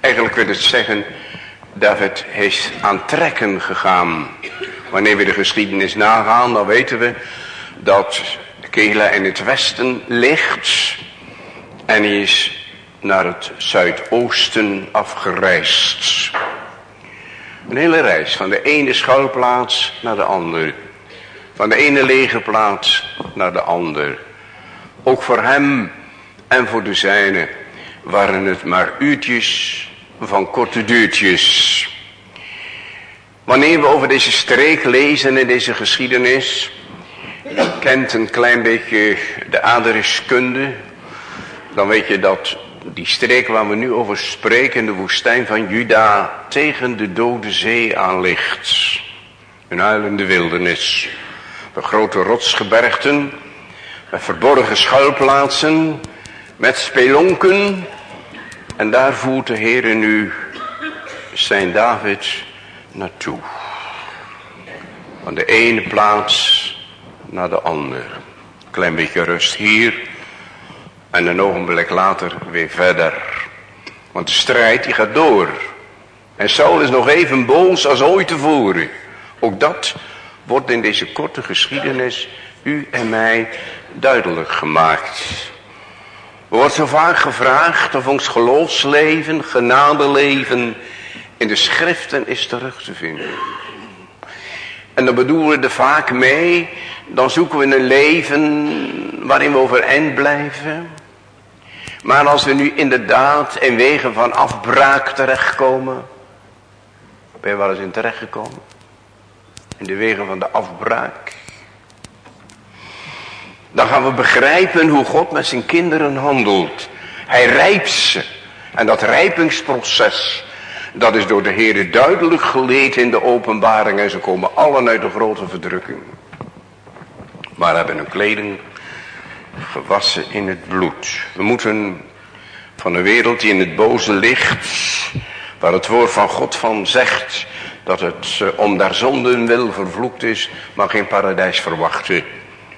Eigenlijk wil het zeggen, David is aan trekken gegaan. Wanneer we de geschiedenis nagaan, dan weten we dat Kela in het westen ligt. En hij is naar het zuidoosten afgereisd. Een hele reis, van de ene schuilplaats naar de andere. Van de ene lege plaats naar de andere. Ook voor hem en voor de zijne waren het maar uurtjes van korte duurtjes. Wanneer we over deze streek lezen in deze geschiedenis, kent een klein beetje de aderiskunde, dan weet je dat die streek waar we nu over spreken, de woestijn van Juda, tegen de dode zee aan ligt. Een huilende wildernis. Met grote rotsgebergten, met verborgen schuilplaatsen, met spelonken. En daar voert de Heer nu zijn David naartoe. Van de ene plaats naar de andere. Klein beetje rust hier. En een ogenblik later weer verder. Want de strijd die gaat door. En Saul is nog even boos als ooit tevoren. Ook dat wordt in deze korte geschiedenis u en mij duidelijk gemaakt. Er wordt zo vaak gevraagd of ons geloofsleven, genadeleven in de schriften is terug te vinden. En dan bedoelen we er vaak mee, dan zoeken we een leven waarin we overeind blijven. Maar als we nu inderdaad in wegen van afbraak terechtkomen, ben je wel eens in terechtgekomen? In de wegen van de afbraak. Dan gaan we begrijpen hoe God met zijn kinderen handelt. Hij rijpt ze. En dat rijpingsproces, dat is door de Heer duidelijk geleerd in de openbaring. En ze komen allen uit de grote verdrukking. Maar hebben hun kleding gewassen in het bloed. We moeten van een wereld die in het boze ligt, waar het woord van God van zegt, dat het eh, om daar zonden wil vervloekt is, maar geen paradijs verwachten.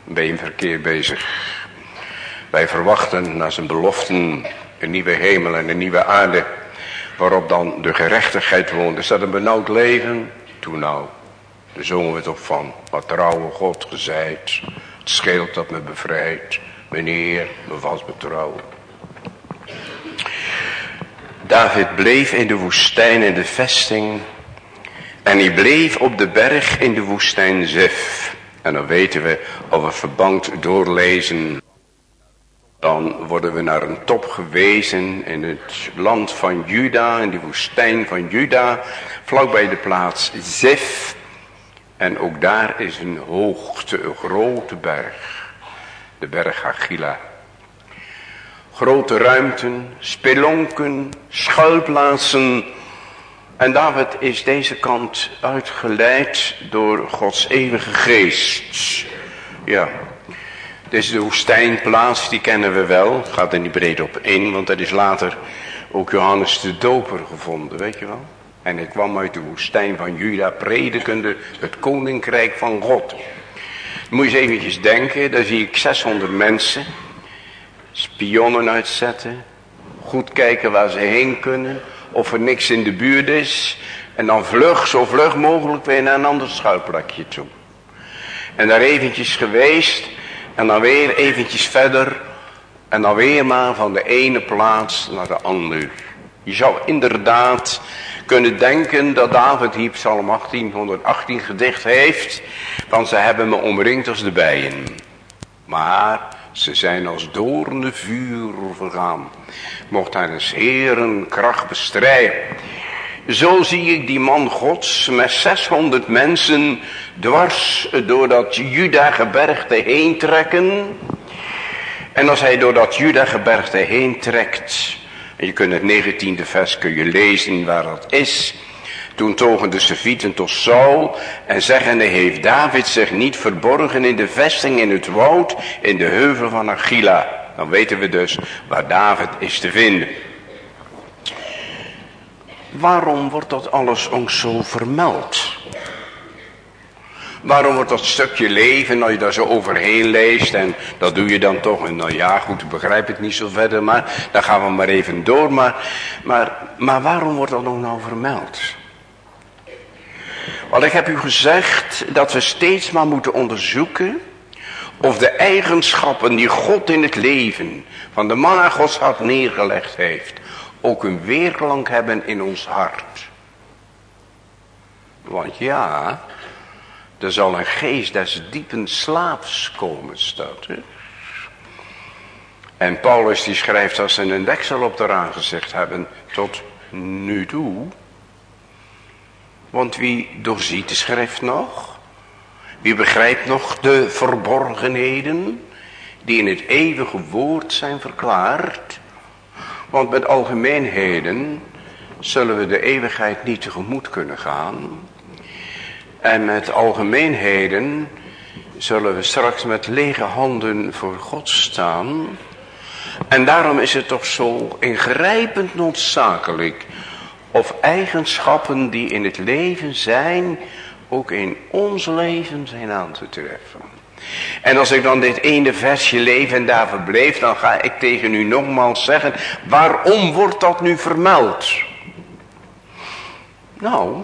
Ben je verkeerd bezig. Wij verwachten naar zijn beloften een nieuwe hemel en een nieuwe aarde. Waarop dan de gerechtigheid woont. Is dat een benauwd leven? Toen nou. Daar zongen we toch van. Wat trouwe God gezeid. Het scheelt dat me bevrijdt. Meneer, me vast betrouwen. David bleef in de woestijn in de vesting. En hij bleef op de berg in de woestijn Zef. En dan weten we, als we verband doorlezen. Dan worden we naar een top gewezen in het land van Juda, in de woestijn van Juda, vlakbij de plaats Zef. En ook daar is een hoogte, een grote berg, de berg Achila. Grote ruimten, spelonken, schuilplaatsen. En David is deze kant uitgeleid door Gods eeuwige geest. Ja, dit is de woestijnplaats, die kennen we wel. Gaat er niet breed op in, want dat is later ook Johannes de Doper gevonden, weet je wel. En ik kwam uit de woestijn van Juda predikende het koninkrijk van God. Moet je eens eventjes denken, daar zie ik 600 mensen spionnen uitzetten. Goed kijken waar ze heen kunnen. Of er niks in de buurt is. En dan vlug, zo vlug mogelijk weer naar een ander schuilplekje toe. En daar eventjes geweest. En dan weer eventjes verder. En dan weer maar van de ene plaats naar de andere. Je zou inderdaad kunnen denken dat David hier Psalm 1818 gedicht heeft. Want ze hebben me omringd als de bijen. Maar ze zijn als doorne vuur vergaan. Mocht hij eens heren kracht bestrijden. Zo zie ik die man gods met 600 mensen dwars door dat Juda gebergte heen trekken. En als hij door dat Juda gebergte heen trekt. En je kunt het 19e vers kun je lezen waar dat is. Toen togen de Sefieten tot Saul en zeggende heeft David zich niet verborgen in de vesting in het woud in de heuvel van Achila. Dan weten we dus waar David is te vinden. Waarom wordt dat alles ons zo vermeld? Waarom wordt dat stukje leven, als je daar zo overheen leest, en dat doe je dan toch, en nou ja, goed, ik begrijp het niet zo verder, maar dan gaan we maar even door. Maar, maar, maar waarom wordt dat ook nou vermeld? Want ik heb u gezegd dat we steeds maar moeten onderzoeken of de eigenschappen die God in het leven van de man aan Gods hart neergelegd heeft, ook een weerklank hebben in ons hart. Want ja, er zal een geest des diepen slaaps komen, staat er. En Paulus die schrijft als ze een deksel op eraan gezegd hebben, tot nu toe want wie doorziet de schrift nog? Wie begrijpt nog de verborgenheden die in het eeuwige woord zijn verklaard? Want met algemeenheden zullen we de eeuwigheid niet tegemoet kunnen gaan. En met algemeenheden zullen we straks met lege handen voor God staan. En daarom is het toch zo ingrijpend noodzakelijk of eigenschappen die in het leven zijn, ook in ons leven zijn aan te treffen. En als ik dan dit ene versje leef en daar verbleef, dan ga ik tegen u nogmaals zeggen, waarom wordt dat nu vermeld? Nou,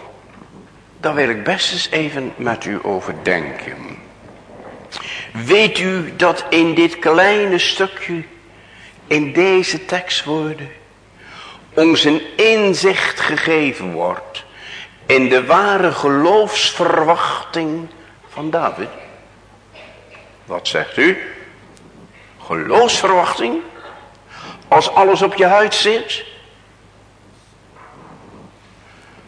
daar wil ik best eens even met u over denken. Weet u dat in dit kleine stukje, in deze tekstwoorden, ons een inzicht gegeven wordt in de ware geloofsverwachting van David. Wat zegt u? Geloofsverwachting? Als alles op je huid zit?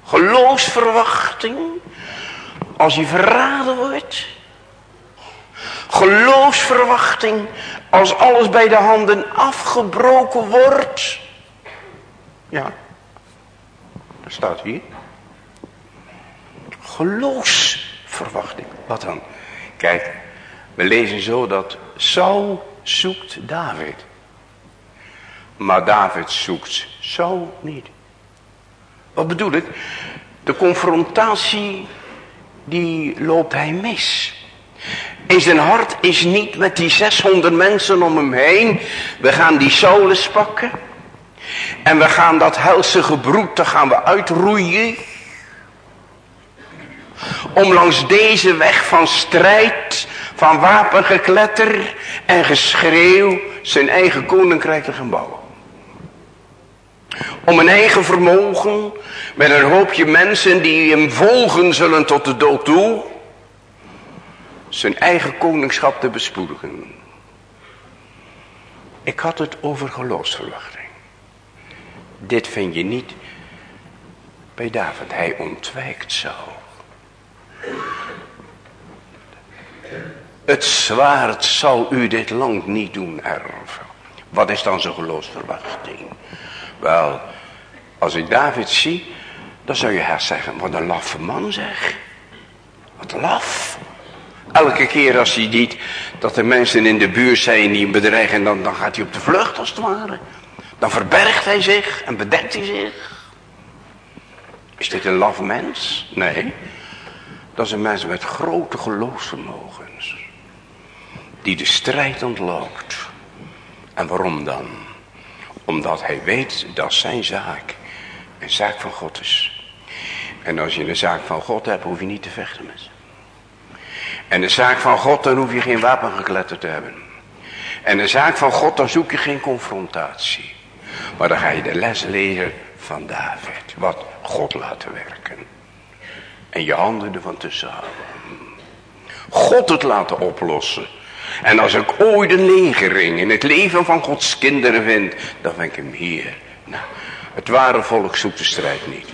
Geloofsverwachting? Als je verraden wordt? Geloofsverwachting als alles bij de handen afgebroken wordt? Ja. Dat staat hier. Geloofsverwachting. Wat dan? Kijk, we lezen zo dat Saul zoekt David. Maar David zoekt Saul niet. Wat bedoel ik? De confrontatie, die loopt hij mis. In zijn hart is niet met die 600 mensen om hem heen. We gaan die Saulus pakken. En we gaan dat helse gebroed, gaan we uitroeien. Om langs deze weg van strijd, van wapengekletter en geschreeuw zijn eigen koninkrijk te gaan bouwen. Om een eigen vermogen met een hoopje mensen die hem volgen zullen tot de dood toe. Zijn eigen koningschap te bespoedigen. Ik had het over geloofsverwachting. Dit vind je niet bij David. Hij ontwijkt zo. Het zwaard zal u dit land niet doen erven. Wat is dan zijn geloofsverwachting? Wel, als ik David zie, dan zou je haast zeggen, wat een laffe man zeg. Wat laf. Elke keer als hij ziet dat er mensen in de buurt zijn die hem bedreigen, dan, dan gaat hij op de vlucht als het ware. Dan verbergt hij zich en bedekt hij zich. Is dit een laf mens? Nee. Dat is een mens met grote geloofsvermogens. Die de strijd ontloopt. En waarom dan? Omdat hij weet dat zijn zaak een zaak van God is. En als je een zaak van God hebt, hoef je niet te vechten met ze. En de zaak van God, dan hoef je geen wapen gekletterd te hebben. En de zaak van God, dan zoek je geen confrontatie. Maar dan ga je de les leren van David. Wat God laten werken. En je handen ervan tussen houden. God het laten oplossen. En als ik ooit een legering in het leven van Gods kinderen vind, dan vind ik hem hier. Nou, het ware volk zoekt de strijd niet.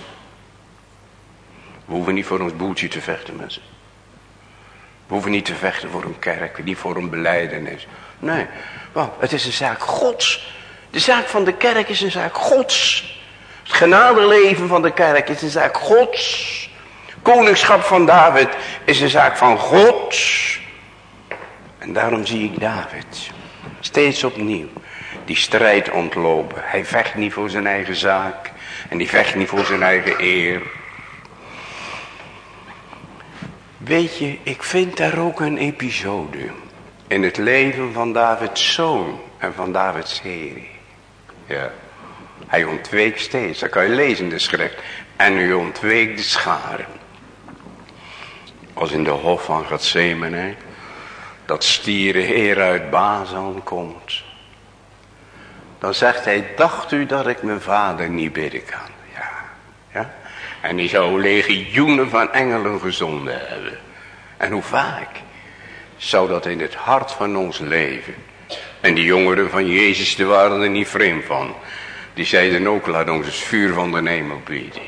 We hoeven niet voor ons boeltje te vechten, mensen. We hoeven niet te vechten voor een kerk, niet voor een beleidenis. Nee, wel, het is een zaak gods. De zaak van de kerk is een zaak gods. Het genadeleven van de kerk is een zaak gods. Koningschap van David is een zaak van gods. En daarom zie ik David steeds opnieuw die strijd ontlopen. Hij vecht niet voor zijn eigen zaak en die vecht niet voor zijn eigen eer. Weet je, ik vind daar ook een episode in het leven van Davids zoon en van Davids Heer. Ja, hij ontweek steeds, dat kan je lezen in de schrift. En u ontweek de scharen. Als in de hof van Gethsemane, dat stieren heer uit Bazan komt. Dan zegt hij, dacht u dat ik mijn vader niet bidden kan? Ja, ja. En die zou legioenen van engelen gezonden hebben. En hoe vaak zou dat in het hart van ons leven. En die jongeren van Jezus, die waren er niet vreemd van. Die zeiden ook, laat ons het vuur van de hemel bieden.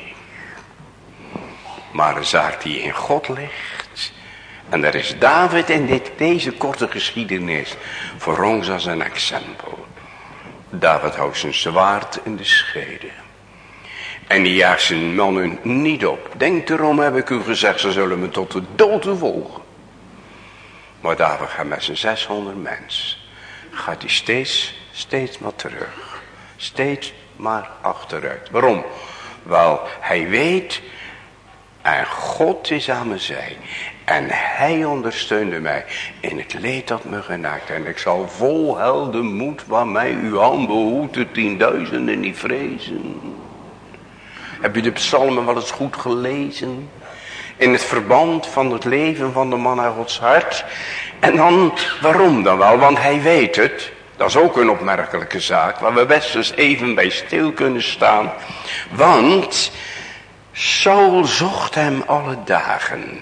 Maar een zaak die in God ligt. En daar is David in dit, deze korte geschiedenis voor ons als een exempel. David houdt zijn zwaard in de schede. En die jaagt zijn mannen niet op. Denk erom heb ik u gezegd, ze zullen me tot de dood volgen. Maar David gaat met zijn 600 mensen. Gaat hij steeds, steeds maar terug. Steeds maar achteruit. Waarom? Wel, hij weet, en God is aan mijn zij. En hij ondersteunde mij in het leed dat me genaakt. En ik zal vol heldenmoed waar mij uw hand de tienduizenden niet vrezen. Heb je de psalmen wel eens goed gelezen? In het verband van het leven van de man uit Gods hart. En dan, waarom dan wel? Want hij weet het. Dat is ook een opmerkelijke zaak. Waar we best eens even bij stil kunnen staan. Want Saul zocht hem alle dagen.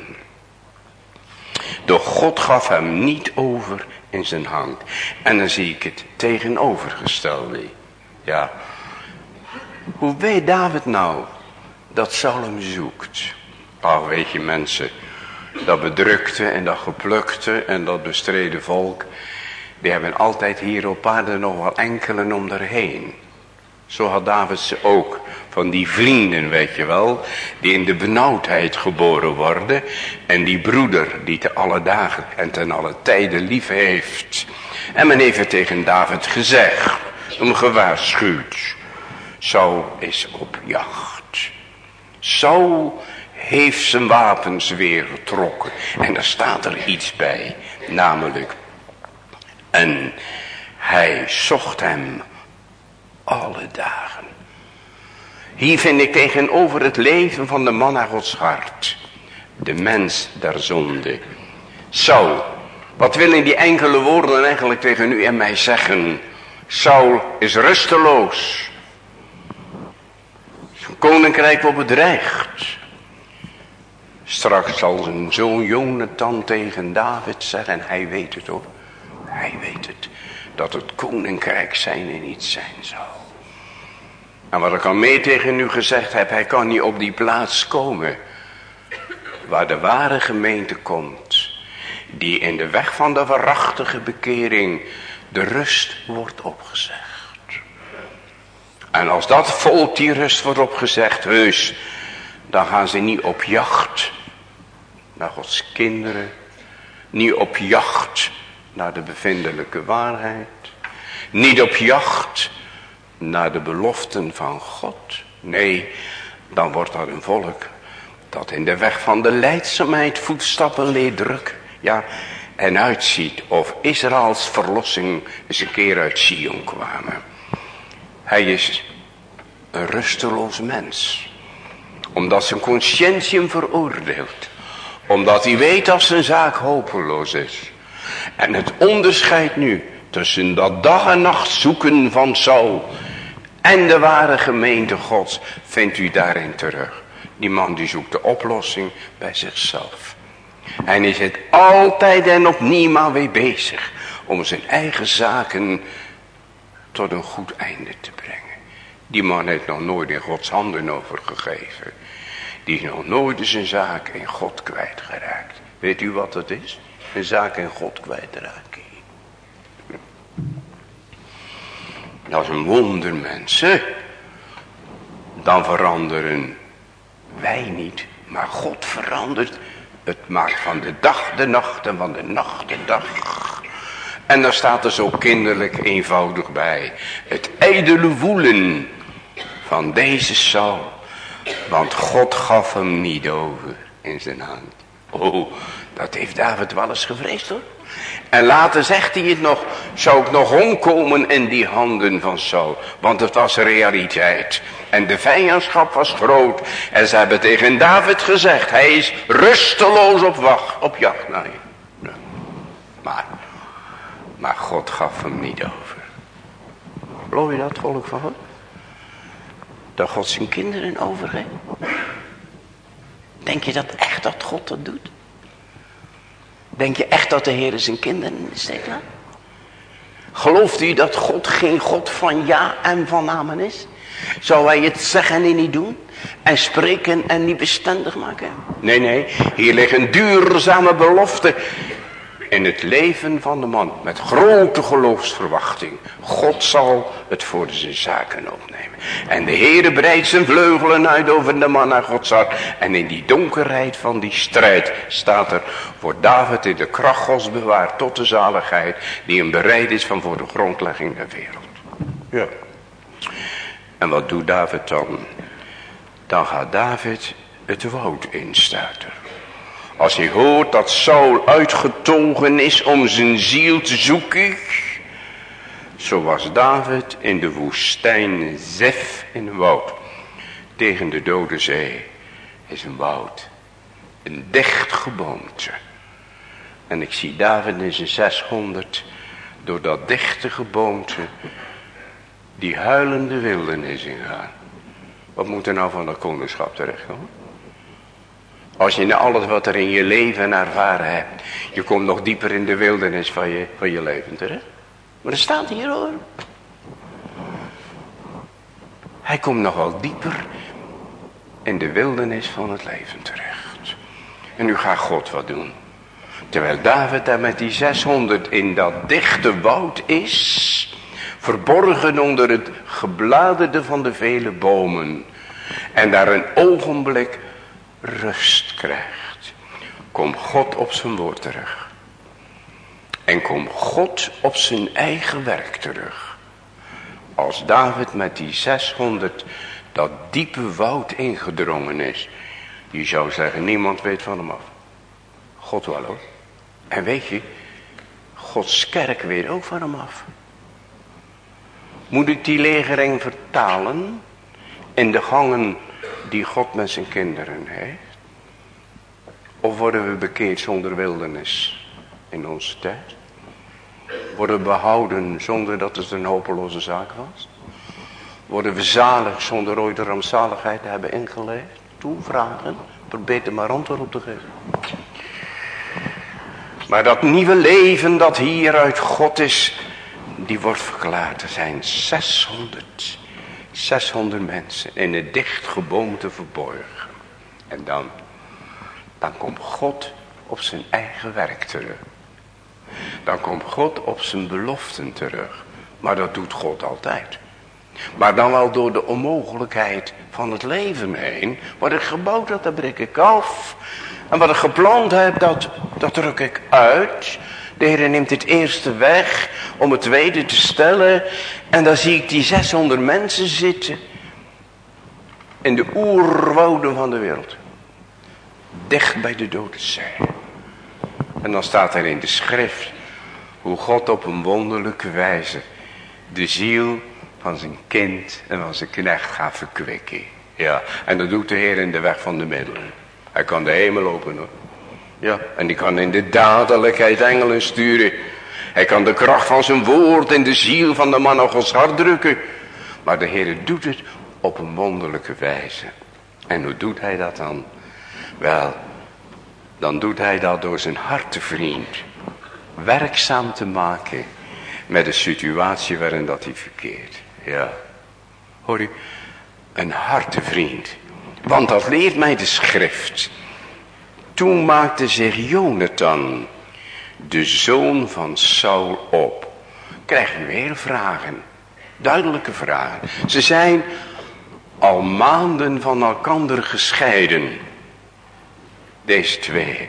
Doch God gaf hem niet over in zijn hand. En dan zie ik het tegenovergestelde. Ja. Hoe weet David nou dat Saul hem zoekt? Ach weet je mensen. Dat bedrukte en dat geplukte en dat bestreden volk. Die hebben altijd hier op aarde nog wel enkelen om. Zo had David ze ook. Van die vrienden, weet je wel. Die in de benauwdheid geboren worden. En die broeder die te alle dagen en ten alle tijden lief heeft. En men heeft tegen David gezegd. Hem gewaarschuwd. Zo is op jacht. Zo heeft zijn wapens weer getrokken. En daar staat er iets bij. Namelijk. En hij zocht hem alle dagen. Hier vind ik tegenover het leven van de man naar Gods hart. De mens der zonde. Saul, wat willen die enkele woorden eigenlijk tegen u en mij zeggen? Saul is rusteloos. Zijn koninkrijk wordt bedreigd. Straks zal zijn zoon Jonathan tegen David zeggen, en hij weet het ook. Hij weet het, dat het koninkrijk zijn en niet zijn zal. En wat ik al mee tegen u gezegd heb, hij kan niet op die plaats komen. Waar de ware gemeente komt. Die in de weg van de waarachtige bekering de rust wordt opgezegd. En als dat volk die rust wordt opgezegd, heus, dan gaan ze niet op jacht naar Gods kinderen. Niet op jacht naar de bevindelijke waarheid. Niet op jacht naar de beloften van God. Nee, dan wordt dat een volk dat in de weg van de leidzaamheid voetstappen leed. Ja, en uitziet of Israëls verlossing eens een keer uit Sion kwamen. Hij is een rusteloos mens. Omdat zijn conscientie hem veroordeelt. Omdat hij weet dat zijn zaak hopeloos is. En het onderscheid nu tussen dat dag en nacht zoeken van Saul en de ware gemeente gods vindt u daarin terug. Die man die zoekt de oplossing bij zichzelf. En is het altijd en opnieuw maar weer bezig om zijn eigen zaken tot een goed einde te brengen. Die man heeft nog nooit in Gods handen overgegeven. Die is nog nooit zijn zaak in God kwijtgeraakt. Weet u wat dat is? Een zaak in God kwijtraken. Dat is een wonder mensen. Dan veranderen wij niet. Maar God verandert. Het maakt van de dag de nacht en van de nacht de dag. En daar staat er zo kinderlijk eenvoudig bij. Het ijdele woelen van deze Saul. Want God gaf hem niet over in zijn hand. Oh, dat heeft David wel eens gevreesd hoor. En later zegt hij het nog, zou ik nog omkomen in die handen van Saul. Want het was realiteit. En de vijandschap was groot. En ze hebben tegen David gezegd, hij is rusteloos op wacht, op jacht naar je. Maar, maar God gaf hem niet over. Geloof je dat volk van God? Dat God zijn kinderen overgeeft? Denk je dat echt dat God dat doet? Denk je echt dat de Heer zijn kinderen in de steek laat? Gelooft u dat God geen God van ja en van amen is? Zou hij het zeggen en niet doen? En spreken en niet bestendig maken? Nee, nee. Hier ligt een duurzame belofte in het leven van de man. Met grote geloofsverwachting. God zal het voor zijn zaken opnemen. En de Heere breidt zijn vleugelen uit over de man naar Gods hart. En in die donkerheid van die strijd staat er voor David in de kracht Gods bewaard tot de zaligheid. Die hem bereid is van voor de grondlegging der wereld. Ja. En wat doet David dan? Dan gaat David het woud instarten. Als hij hoort dat Saul uitgetogen is om zijn ziel te zoeken. Zo was David in de woestijn Zef in een woud. Tegen de dode zee is een woud. Een dicht geboomte. En ik zie David in zijn 600 door dat dichte geboomte die huilende wildernis ingaan. Wat moet er nou van dat koningschap terechtkomen? Als je naar alles wat er in je leven ervaren hebt. Je komt nog dieper in de wildernis van je, van je leven terecht. Maar dat staat hier hoor. Hij komt nog wel dieper in de wildernis van het leven terecht. En nu gaat God wat doen. Terwijl David daar met die 600 in dat dichte woud is. Verborgen onder het gebladerde van de vele bomen. En daar een ogenblik rust krijgt. Kom God op zijn woord terug. En kom God op zijn eigen werk terug. Als David met die 600 dat diepe woud ingedrongen is. Je zou zeggen, niemand weet van hem af. God wel hoor. En weet je, Gods kerk weet ook van hem af. Moet ik die legering vertalen in de gangen die God met zijn kinderen heeft? Of worden we bekeerd zonder wildernis in onze tijd? Worden we behouden zonder dat het een hopeloze zaak was? Worden we zalig zonder ooit de rampzaligheid te hebben ingeleefd? Toevragen, probeer er maar antwoord op te geven. Maar dat nieuwe leven dat hier uit God is, die wordt verklaard. Er zijn 600, 600 mensen in het dicht geboomte verborgen. En dan, dan komt God op zijn eigen werk terug. Dan komt God op zijn beloften terug. Maar dat doet God altijd. Maar dan wel door de onmogelijkheid van het leven heen. Wat ik gebouwd heb, dat breek ik af. En wat ik gepland heb, dat, dat druk ik uit. De Heer neemt het eerste weg om het tweede te stellen. En dan zie ik die 600 mensen zitten. In de oerwouden van de wereld. Dicht bij de dode zee. En dan staat er in de schrift. Hoe God op een wonderlijke wijze. De ziel van zijn kind en van zijn knecht gaat verkwikken. Ja, en dat doet de Heer in de weg van de middelen. Hij kan de hemel openen. Ja, en die kan in de dadelijkheid engelen sturen. Hij kan de kracht van zijn woord in de ziel van de man op ons hart drukken. Maar de Heer doet het op een wonderlijke wijze. En hoe doet hij dat dan? Wel, dan doet hij dat door zijn hartevriend werkzaam te maken met de situatie waarin dat hij verkeert. Ja, hoor u, een hartevriend. Want dat leert mij de schrift. Toen maakte zich Jonathan, de zoon van Saul, op. Krijg je weer vragen. Duidelijke vragen. Ze zijn al maanden van elkander gescheiden. Deze twee.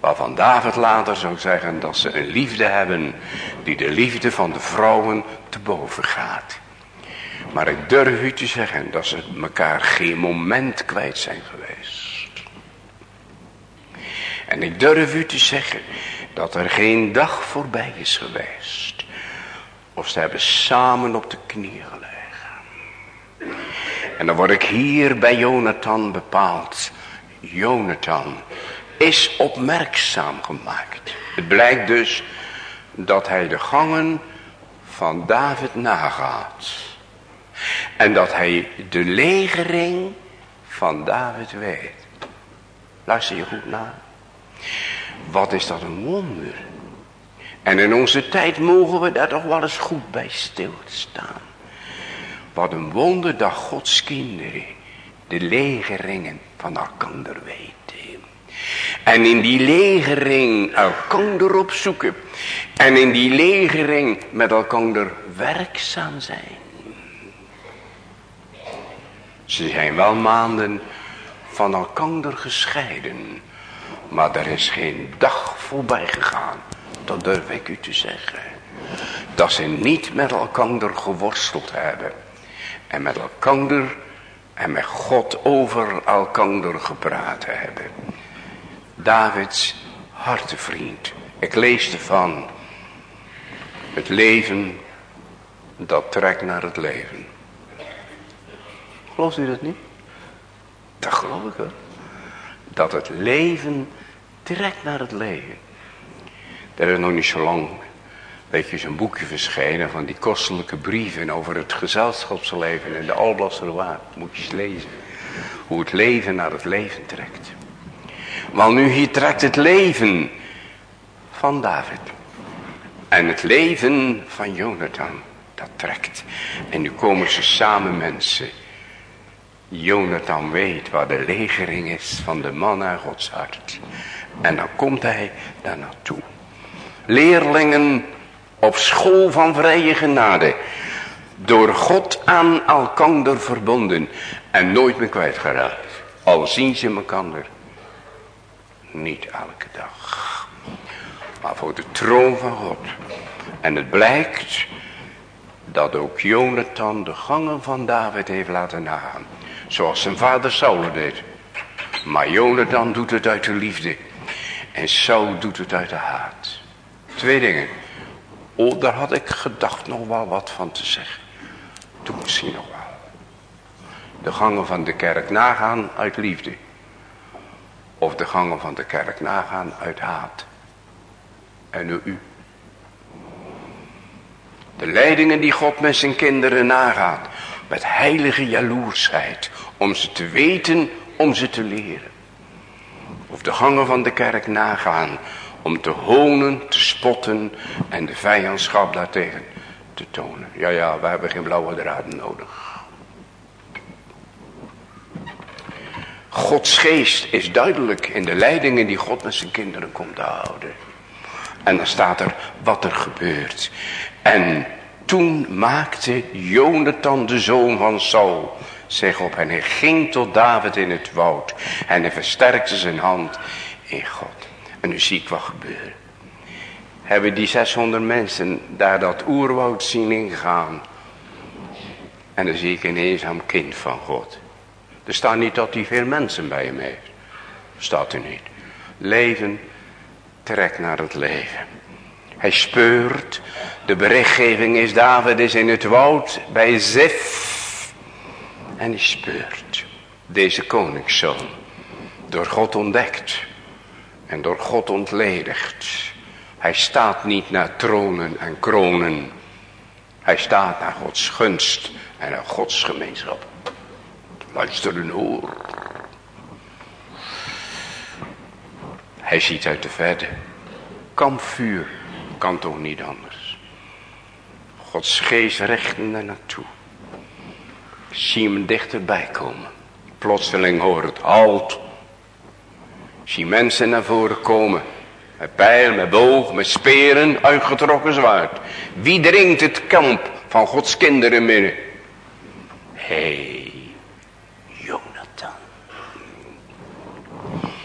Waarvan David later zou zeggen dat ze een liefde hebben die de liefde van de vrouwen te boven gaat. Maar ik durf u te zeggen dat ze elkaar geen moment kwijt zijn geweest. En ik durf u te zeggen dat er geen dag voorbij is geweest. Of ze hebben samen op de knieën gelegen. En dan word ik hier bij Jonathan bepaald. Jonathan is opmerkzaam gemaakt. Het blijkt dus dat hij de gangen van David nagaat. En dat hij de legering van David weet. Luister je goed naar. Wat is dat een wonder. En in onze tijd mogen we daar toch wel eens goed bij stilstaan. Wat een wonder dat Gods kinderen de legeringen van elkaar weten. En in die legering elkaar opzoeken. En in die legering met elkaar werkzaam zijn. Ze zijn wel maanden van elkaar gescheiden. Maar er is geen dag voorbij gegaan. Dat durf ik u te zeggen. Dat ze niet met elkaar geworsteld hebben. En met elkaar en met God over elkaar gepraat hebben. Davids hartevriend. Ik lees ervan. Het leven dat trekt naar het leven. Gelooft u dat niet? Dat geloof ik wel. Dat het leven trekt naar het leven. Er is nog niet zo lang, weet je, zo'n boekje verschenen van die kostelijke brieven over het gezelschapsleven en de Alblasserwaard. Moet je eens lezen. Hoe het leven naar het leven trekt. Want nu hier trekt het leven van David. En het leven van Jonathan, dat trekt. En nu komen ze samen mensen Jonathan weet waar de legering is van de man naar Gods hart. En dan komt hij daar naartoe. Leerlingen op school van vrije genade. Door God aan elkander verbonden. En nooit meer kwijtgeraakt. Al zien ze elkander. Niet elke dag. Maar voor de troon van God. En het blijkt dat ook Jonathan de gangen van David heeft laten nagaan. Zoals zijn vader Saul deed. Maar Jonathan doet het uit de liefde. En Saul doet het uit de haat. Twee dingen. Oh, daar had ik gedacht nog wel wat van te zeggen. Toen misschien nog wel. De gangen van de kerk nagaan uit liefde. Of de gangen van de kerk nagaan uit haat. En nu u. De leidingen die God met zijn kinderen nagaat. Met heilige jaloersheid. Om ze te weten, om ze te leren. Of de gangen van de kerk nagaan. Om te honen, te spotten en de vijandschap daartegen te tonen. Ja, ja, we hebben geen blauwe draden nodig. Gods geest is duidelijk in de leidingen die God met zijn kinderen komt te houden. En dan staat er wat er gebeurt. En toen maakte Jonathan de zoon van Saul zich op en hij ging tot David in het woud. En hij versterkte zijn hand in God. En nu zie ik wat gebeuren. Hebben die 600 mensen daar dat oerwoud zien ingaan. En dan zie ik een eenzaam kind van God. Er staat niet dat hij veel mensen bij hem heeft. Staat er niet. Leven trekt naar het leven. Hij speurt. De berichtgeving is David is in het woud bij Zif. En hij speurt. Deze koningszoon. Door God ontdekt. En door God ontledigd. Hij staat niet naar tronen en kronen. Hij staat naar Gods gunst en naar Gods gemeenschap. Luister een oor. Hij ziet uit de verte. Kampvuur kan toch niet anders. Gods geest rechten er naartoe. Zie hem dichterbij komen. Plotseling hoort het halt. Zie mensen naar voren komen. Met pijl, met boog, met speren, uitgetrokken zwaard. Wie dringt het kamp van Gods kinderen binnen? Hé, Jonathan.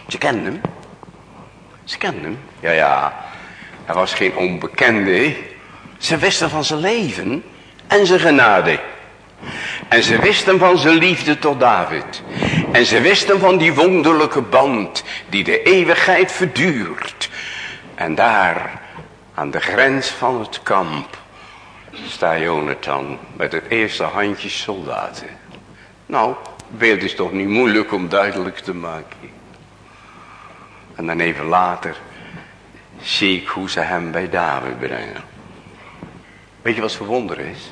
Ze kenden hem. Ze kenden hem. Ja, ja. Hij was geen onbekende. Ze wisten van zijn leven en zijn genade. En ze wisten van zijn liefde tot David. En ze wisten van die wonderlijke band die de eeuwigheid verduurt. En daar, aan de grens van het kamp, staat Jonathan met het eerste handje soldaten. Nou, beeld is toch niet moeilijk om duidelijk te maken. En dan even later zie ik hoe ze hem bij David brengen. Weet je wat voor wonder is?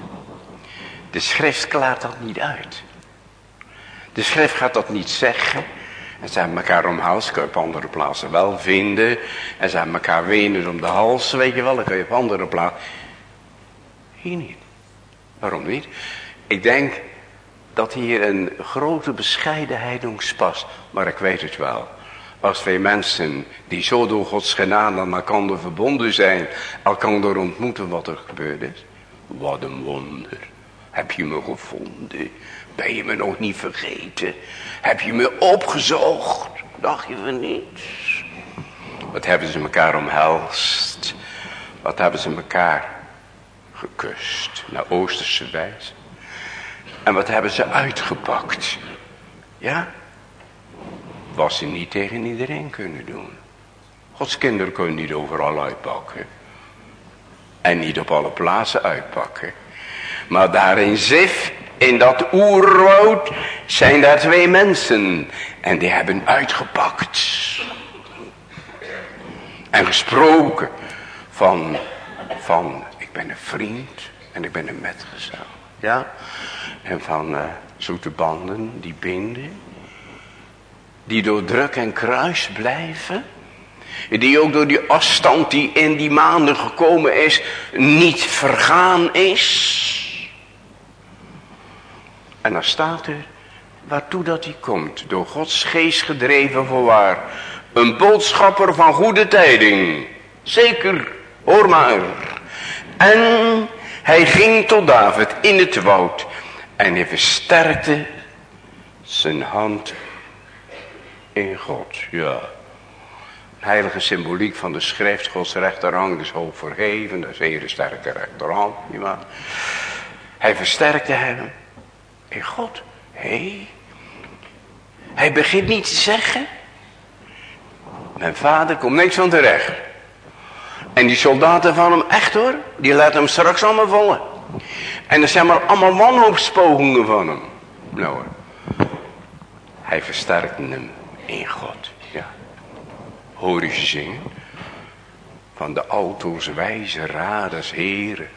De schrift klaart dat niet uit. De schrift gaat dat niet zeggen. En ze hebben elkaar om hals, kun je op andere plaatsen wel vinden. En ze hebben elkaar wenen om de hals, weet je wel, dat kun je op andere plaatsen. Hier niet. Waarom niet? Ik denk dat hier een grote bescheidenheid ons past. Maar ik weet het wel. Als twee mensen die zo door Gods genade aan elkaar verbonden zijn, elkaar ontmoeten wat er gebeurd is. Wat een wonder. Heb je me gevonden? Ben je me nog niet vergeten? Heb je me opgezocht? Dacht je van niets? Wat hebben ze elkaar omhelst? Wat hebben ze elkaar gekust? Naar Oosterse wijze. En wat hebben ze uitgepakt? Ja? Was ze niet tegen iedereen kunnen doen. Gods kinderen kunnen niet overal uitpakken. En niet op alle plaatsen uitpakken. Maar daar in Zif, in dat oerwoud, zijn daar twee mensen. En die hebben uitgepakt. En gesproken van, van ik ben een vriend en ik ben een metgezel. Ja? En van uh, zoete banden die binden. Die door druk en kruis blijven. Die ook door die afstand die in die maanden gekomen is, niet vergaan is. En dan staat er, waartoe dat hij komt, door Gods geest gedreven voorwaar. Een boodschapper van goede tijding. Zeker, hoor maar. En hij ging tot David in het woud. En hij versterkte zijn hand in God. Ja. Heilige symboliek van de schrift. Gods rechterhand is hoog verheven. Dat is een sterke rechterhand. Hij versterkte hem God. Hé. Hij begint niet te zeggen. Mijn vader komt niks van terecht. En die soldaten van hem, echt hoor, die laten hem straks allemaal vallen. En er zijn maar allemaal wanhoopspogingen van hem. Nou hoor. Hij versterkte hem in God. Ja. Hoor je zingen? Van de auto's wijze raders heren.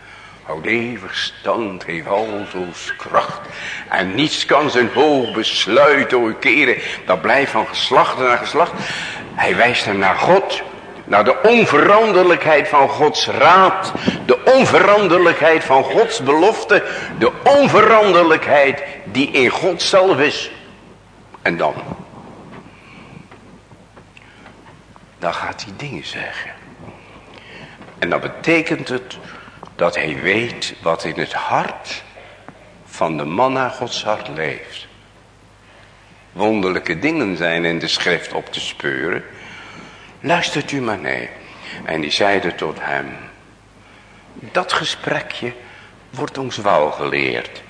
Houd eeuwig stand, heeft altoos kracht. En niets kan zijn hoog besluit keren. Dat blijft van geslacht naar geslacht. Hij wijst hem naar God. Naar de onveranderlijkheid van Gods raad. De onveranderlijkheid van Gods belofte. De onveranderlijkheid die in God zelf is. En dan. Dan gaat hij dingen zeggen. En dan betekent het dat hij weet wat in het hart van de man naar Gods hart leeft. Wonderlijke dingen zijn in de schrift op te speuren. Luistert u maar nee. En die zeiden tot hem. Dat gesprekje wordt ons wel geleerd.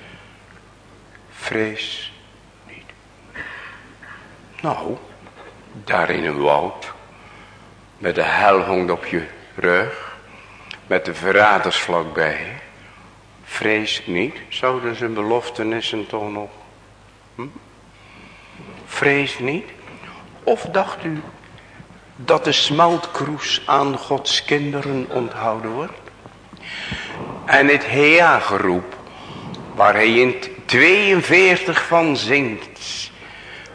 Vrees niet. Nou, daar in een woud. Met de helhond op je rug. Met de verraders vlakbij. Vrees niet. Zouden zijn beloftenissen toch nog. Hm? Vrees niet. Of dacht u dat de smeltkroes aan Gods kinderen onthouden wordt? En het Hea-geroep, waar hij in 42 van zingt,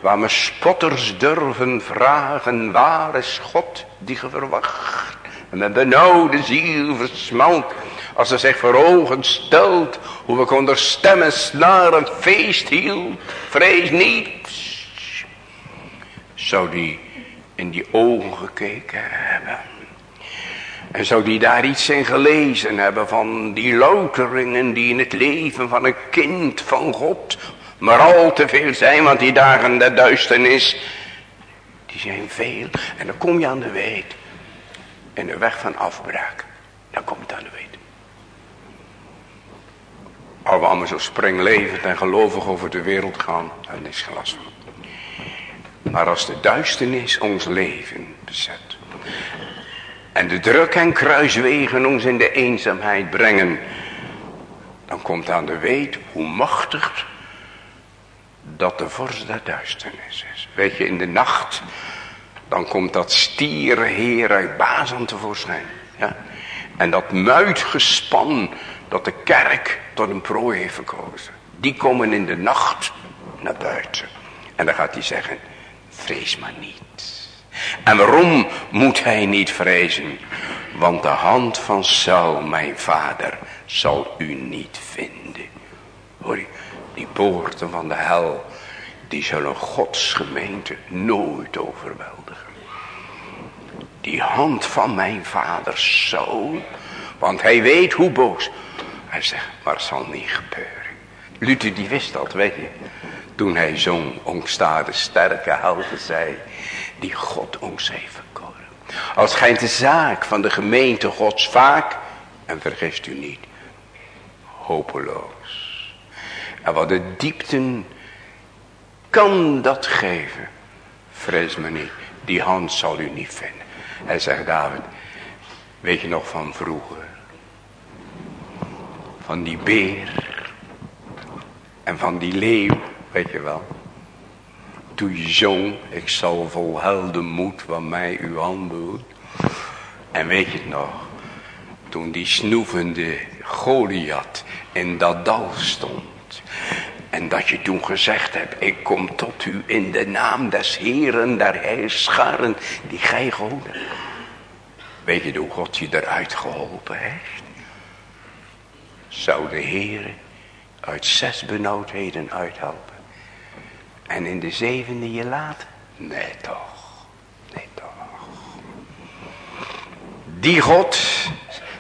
waar me spotters durven vragen, waar is God die ge verwacht? En mijn benauwde ziel versmalt, als ze zich voor ogen stelt, hoe ik onder stemmen snaren feest hield, vrees niet. Zou die in die ogen gekeken hebben. En zou die daar iets in gelezen hebben van die louteringen die in het leven van een kind van God maar al te veel zijn, want die dagen der duisternis, die zijn veel. En dan kom je aan de weet. In de weg van afbraak, dan komt het aan de weet. Als we allemaal zo springlevend en gelovig over de wereld gaan, dan is gelast van. Maar als de duisternis ons leven bezet. En de druk en kruiswegen ons in de eenzaamheid brengen. Dan komt aan de weet hoe machtig dat de vorst der duisternis is. Weet je, in de nacht, dan komt dat stierenheer uit Bazan tevoorschijn. Ja? En dat muitgespan dat de kerk tot een prooi heeft verkozen. Die komen in de nacht naar buiten. En dan gaat hij zeggen, vrees maar niet. En waarom moet hij niet vrezen? Want de hand van Saul, mijn vader, zal u niet vinden. Hoor je, die poorten van de hel, die zullen Gods gemeente nooit overweldigen. Die hand van mijn vader Saul, want hij weet hoe boos. Hij zegt, maar het zal niet gebeuren. Luther die wist dat, weet je. Toen hij zo'n onstaande sterke helden zei. Die God ons heeft verkoren. Als schijnt de zaak van de gemeente gods vaak. En vergist u niet. Hopeloos. En wat de diepten kan dat geven. Vrees me niet. Die hand zal u niet vinden. Hij zegt David. Weet je nog van vroeger. Van die beer. En van die leeuw. Weet je wel. Toen je zong, ik zal vol heldenmoed van mij uw hand doen. En weet je het nog, toen die snoevende Goliath in dat dal stond. En dat je toen gezegd hebt, ik kom tot u in de naam des Heren, der heerscharen, die gij gehouden. Weet je hoe God je eruit geholpen heeft? Zou de Heer uit zes benauwdheden uithelpen? En in de zevende je laat? Nee toch. Nee toch. Die God.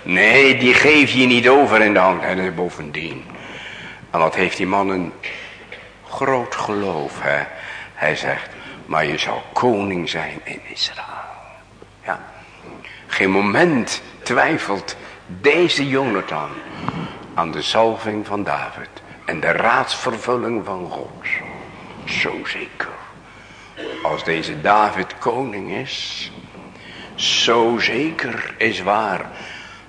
Nee, die geef je niet over in de hand. En bovendien. En wat heeft die man een groot geloof. Hè? Hij zegt. Maar je zal koning zijn in Israël. Ja. Geen moment twijfelt deze Jonathan aan de zalving van David. En de raadsvervulling van God. Zo zeker. als deze David koning is, zo zeker is waar,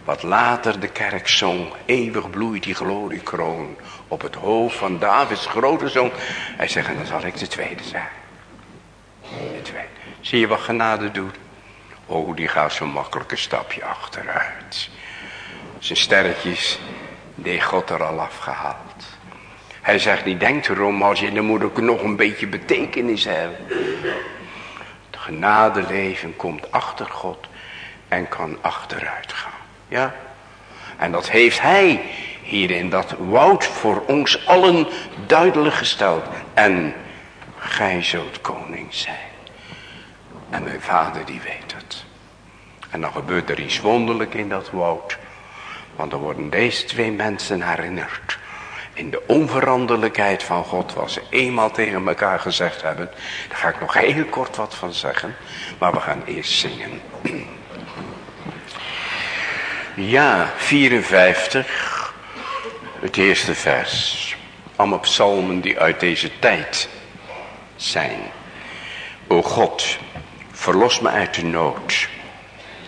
wat later de kerk zong, eeuwig bloeit die gloriekroon op het hoofd van Davids grote zoon. Hij zegt, en dan zal ik de tweede zijn. De tweede. Zie je wat genade doet? Oh, die gaat zo'n makkelijke stapje achteruit. Zijn sterretjes, die God er al afgehaald. Hij zegt, niet denk erom, als je, dan moet ook nog een beetje betekenis hebben. Het genadeleven komt achter God en kan achteruit gaan. Ja? En dat heeft hij hier in dat woud voor ons allen duidelijk gesteld. En gij zult koning zijn. En mijn vader die weet het. En dan gebeurt er iets wonderlijk in dat woud. Want dan worden deze twee mensen herinnerd. In de onveranderlijkheid van God. Wat ze eenmaal tegen elkaar gezegd hebben. Daar ga ik nog heel kort wat van zeggen. Maar we gaan eerst zingen. [CLEARS THROAT] Ja, 54. Het eerste vers. Allemaal psalmen die uit deze tijd zijn. O God, verlos me uit de nood.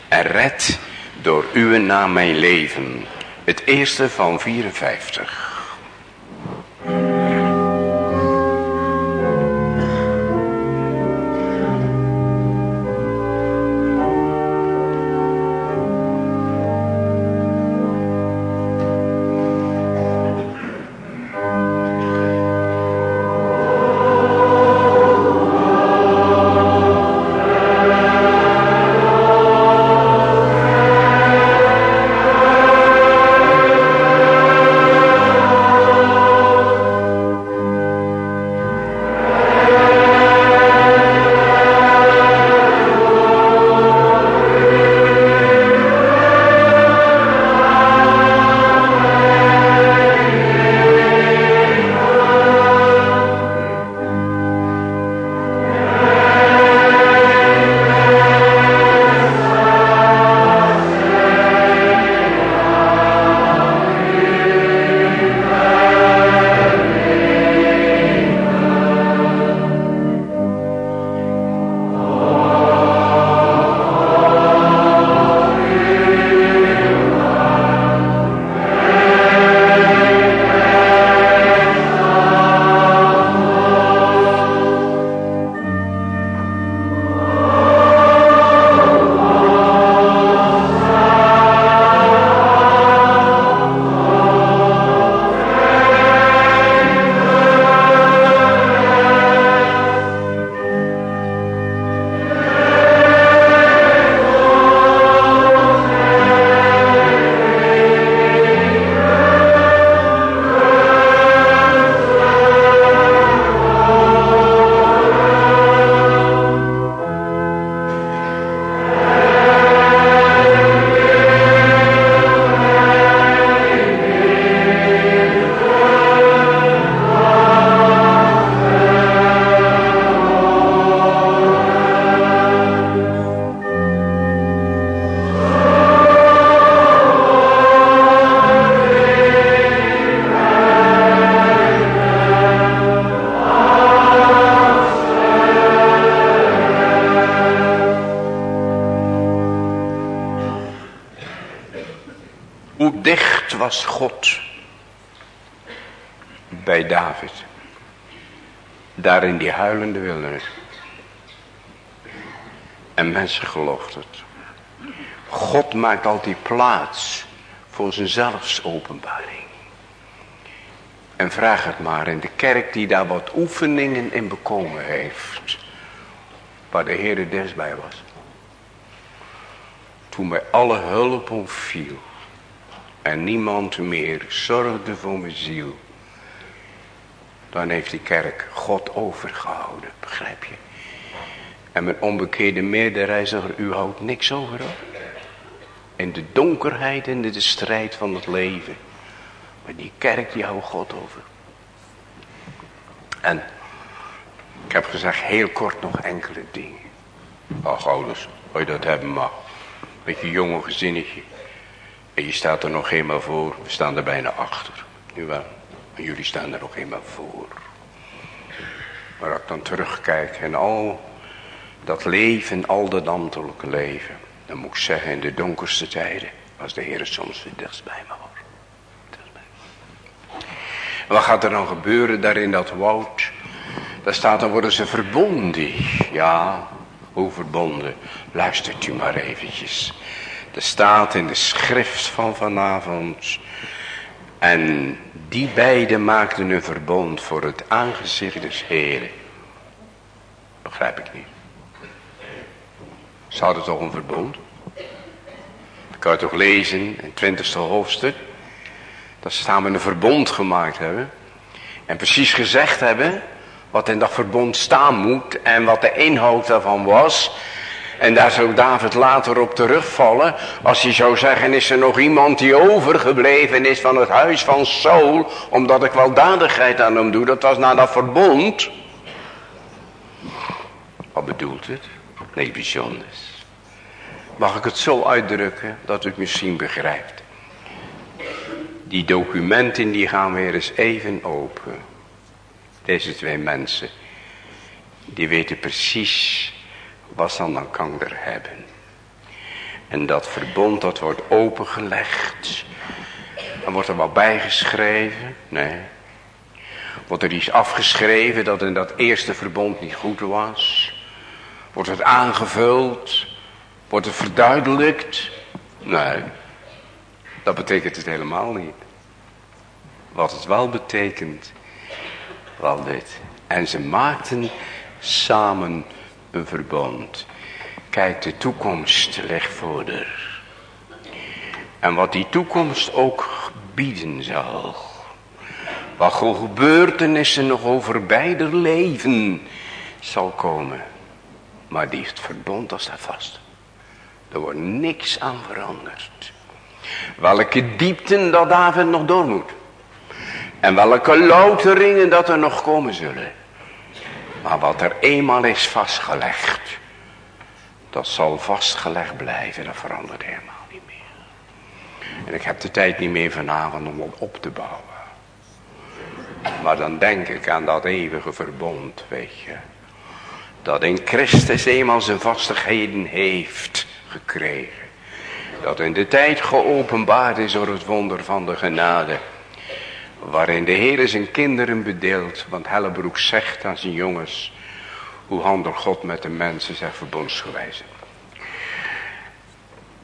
En red door uw naam mijn leven. Het eerste van 54. Maakt altijd plaats voor zijn zelfsopenbaring. En vraag het maar in de kerk die daar wat oefeningen in bekomen heeft. Waar de Heer des bij was. Toen bij alle hulp viel en niemand meer zorgde voor mijn ziel, dan heeft die kerk God overgehouden, begrijp je? En mijn onbekeerde meerderreiziger, u houdt niks over hoor. In de donkerheid en de strijd van het leven. Maar die kerk die houdt God over. En ik heb gezegd heel kort nog enkele dingen. Ach ouders, als je dat hebben mag. Beetje jonge gezinnetje. En je staat er nog eenmaal voor. We staan er bijna achter. Nu wel. Jullie staan er nog eenmaal voor. Maar als ik dan terugkijk en al Dat leven, al dat ambtelijke leven. Dan moet ik zeggen, in de donkerste tijden was de Heer soms weer dichtstbij me hoor. Wat gaat er dan gebeuren daar in dat woud? Daar staat dan worden ze verbonden. Ja, hoe verbonden? Luistert u maar eventjes. Er staat in de schrift van vanavond. En die beiden maakten een verbond voor het aangezicht des Heren. Begrijp ik niet. Ze hadden toch een verbond? Dat kan je toch lezen in het twintigste hoofdstuk. Dat ze samen een verbond gemaakt hebben. En precies gezegd hebben wat in dat verbond staan moet en wat de inhoud daarvan was. En daar zou David later op terugvallen. Als hij zou zeggen, is er nog iemand die overgebleven is van het huis van Saul. Omdat ik wel dadigheid aan hem doe. Dat was na dat verbond. Wat bedoelt het? Nee, bijzonders. Mag ik het zo uitdrukken dat u het misschien begrijpt. Die documenten die gaan weer eens even open. Deze twee mensen. Die weten precies wat ze aan kanker hebben. En dat verbond dat wordt opengelegd. Dan wordt er wat bijgeschreven. Nee. Wordt er iets afgeschreven dat in dat eerste verbond niet goed was. Wordt het aangevuld. Wordt het verduidelijkt. Nee. Dat betekent het helemaal niet. Wat het wel betekent. Wel dit. En ze maakten samen een verbond. Kijk, de toekomst ligt voor er. En wat die toekomst ook bieden zal. Wat gebeurtenissen nog over beide leven zal komen. Maar die het verbond, dat staat vast. Er wordt niks aan veranderd. Welke diepten dat David nog door moet. En welke louteringen dat er nog komen zullen. Maar wat er eenmaal is vastgelegd. Dat zal vastgelegd blijven. Dat verandert helemaal niet meer. En ik heb de tijd niet meer vanavond om op te bouwen. Maar dan denk ik aan dat eeuwige verbond, weet je. Dat in Christus eenmaal zijn vastigheden heeft gekregen. Dat in de tijd geopenbaard is door het wonder van de genade. Waarin de Heer zijn kinderen bedeelt. Want Hellebroek zegt aan zijn jongens. Hoe handelt God met de mensen zijn verbondsgewijze.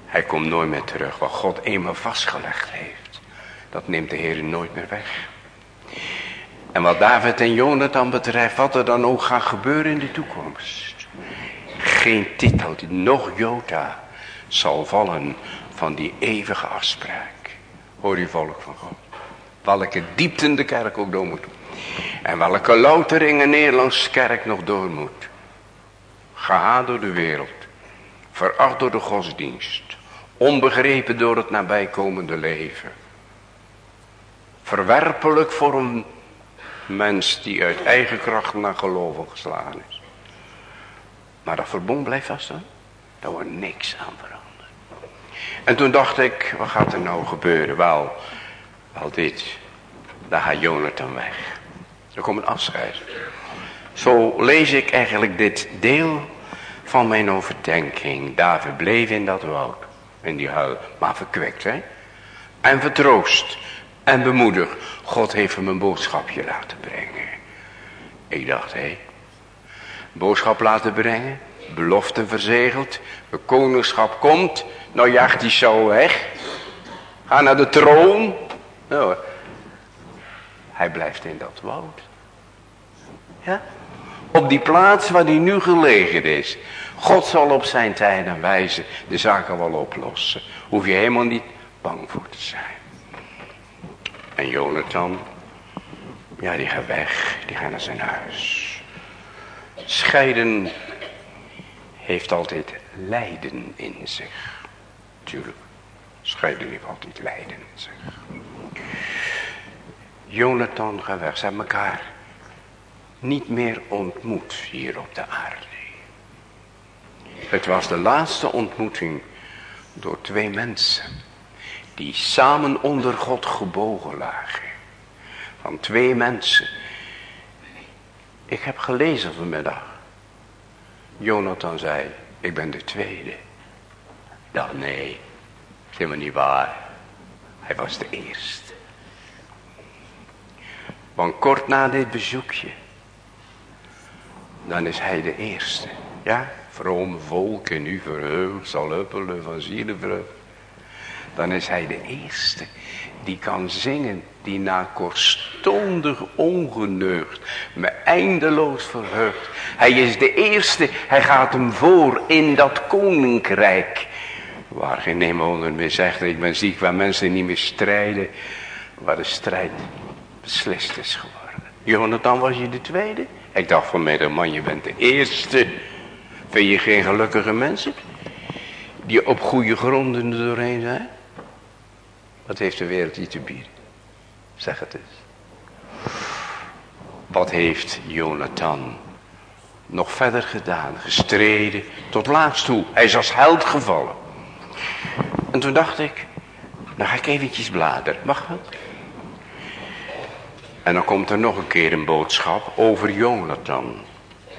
Hij komt nooit meer terug. Wat God eenmaal vastgelegd heeft. Dat neemt de Heer nooit meer weg. En wat David en Jonathan betreft. Wat er dan ook gaat gebeuren in de toekomst. Geen titel. Nog Jota zal vallen van die eeuwige afspraak. Hoor je volk van God. Welke diepten de kerk ook door moet. En welke louteringen Nederlandse kerk nog door moet. Gehaat door de wereld. Veracht door de godsdienst. Onbegrepen door het nabijkomende leven. Verwerpelijk voor een mens die uit eigen kracht naar geloven geslagen is. Maar dat verbond blijft vast. Hè? Daar wordt niks aan veranderd. En toen dacht ik, wat gaat er nou gebeuren? Wel, wel dit. Daar gaat Jonathan weg. Er komt een afscheid. Zo lees ik eigenlijk dit deel van mijn overdenking. David bleef in dat woud. In die huil. Maar verkwikt hè. En vertroost. En bemoedigd. God heeft hem een boodschapje laten brengen. Ik dacht hé. Boodschap laten brengen. Belofte verzegeld. De koningschap komt. Nou jaagt hij zo weg. Ga naar de troon. Nou, hij blijft in dat woud. Ja? Op die plaats waar hij nu gelegen is. God zal op zijn tijd en wijze de zaken wel oplossen. Hoef je helemaal niet bang voor te zijn. En Jonathan, ja die gaat weg, die gaat naar zijn huis. Scheiden heeft altijd lijden in zich. Tuurlijk, scheiden heeft altijd lijden in zich. Jonathan gaat weg. Ze hebben elkaar niet meer ontmoet hier op de aarde. Het was de laatste ontmoeting door twee mensen. Die samen onder God gebogen lagen. Van twee mensen. Ik heb gelezen vanmiddag. Jonathan zei, ik ben de tweede. dacht, nee, dat is helemaal niet waar. Hij was de eerste. Want kort na dit bezoekje, dan is hij de eerste. Ja, vrome volk en u verheugd zal huppelen van zielenvreugd. Dan is hij de eerste die kan zingen, die na kortstondig ongeneugd me eindeloos verheugt. Hij is de eerste, hij gaat hem voor in dat koninkrijk. Waar geen demoner meer zegt, ik ben ziek, waar mensen niet meer strijden. Waar de strijd beslist is geworden. Jonathan was je de tweede? Ik dacht van mij, man, je bent de eerste. Vind je geen gelukkige mensen? Die op goede gronden er doorheen zijn? Wat heeft de wereld je te bieden? Zeg het eens. Wat heeft Jonathan nog verder gedaan? Gestreden tot laatst toe. Hij is als held gevallen. En toen dacht ik, dan ga ik eventjes bladeren. Mag dat? En dan komt er nog een keer een boodschap over Jonathan.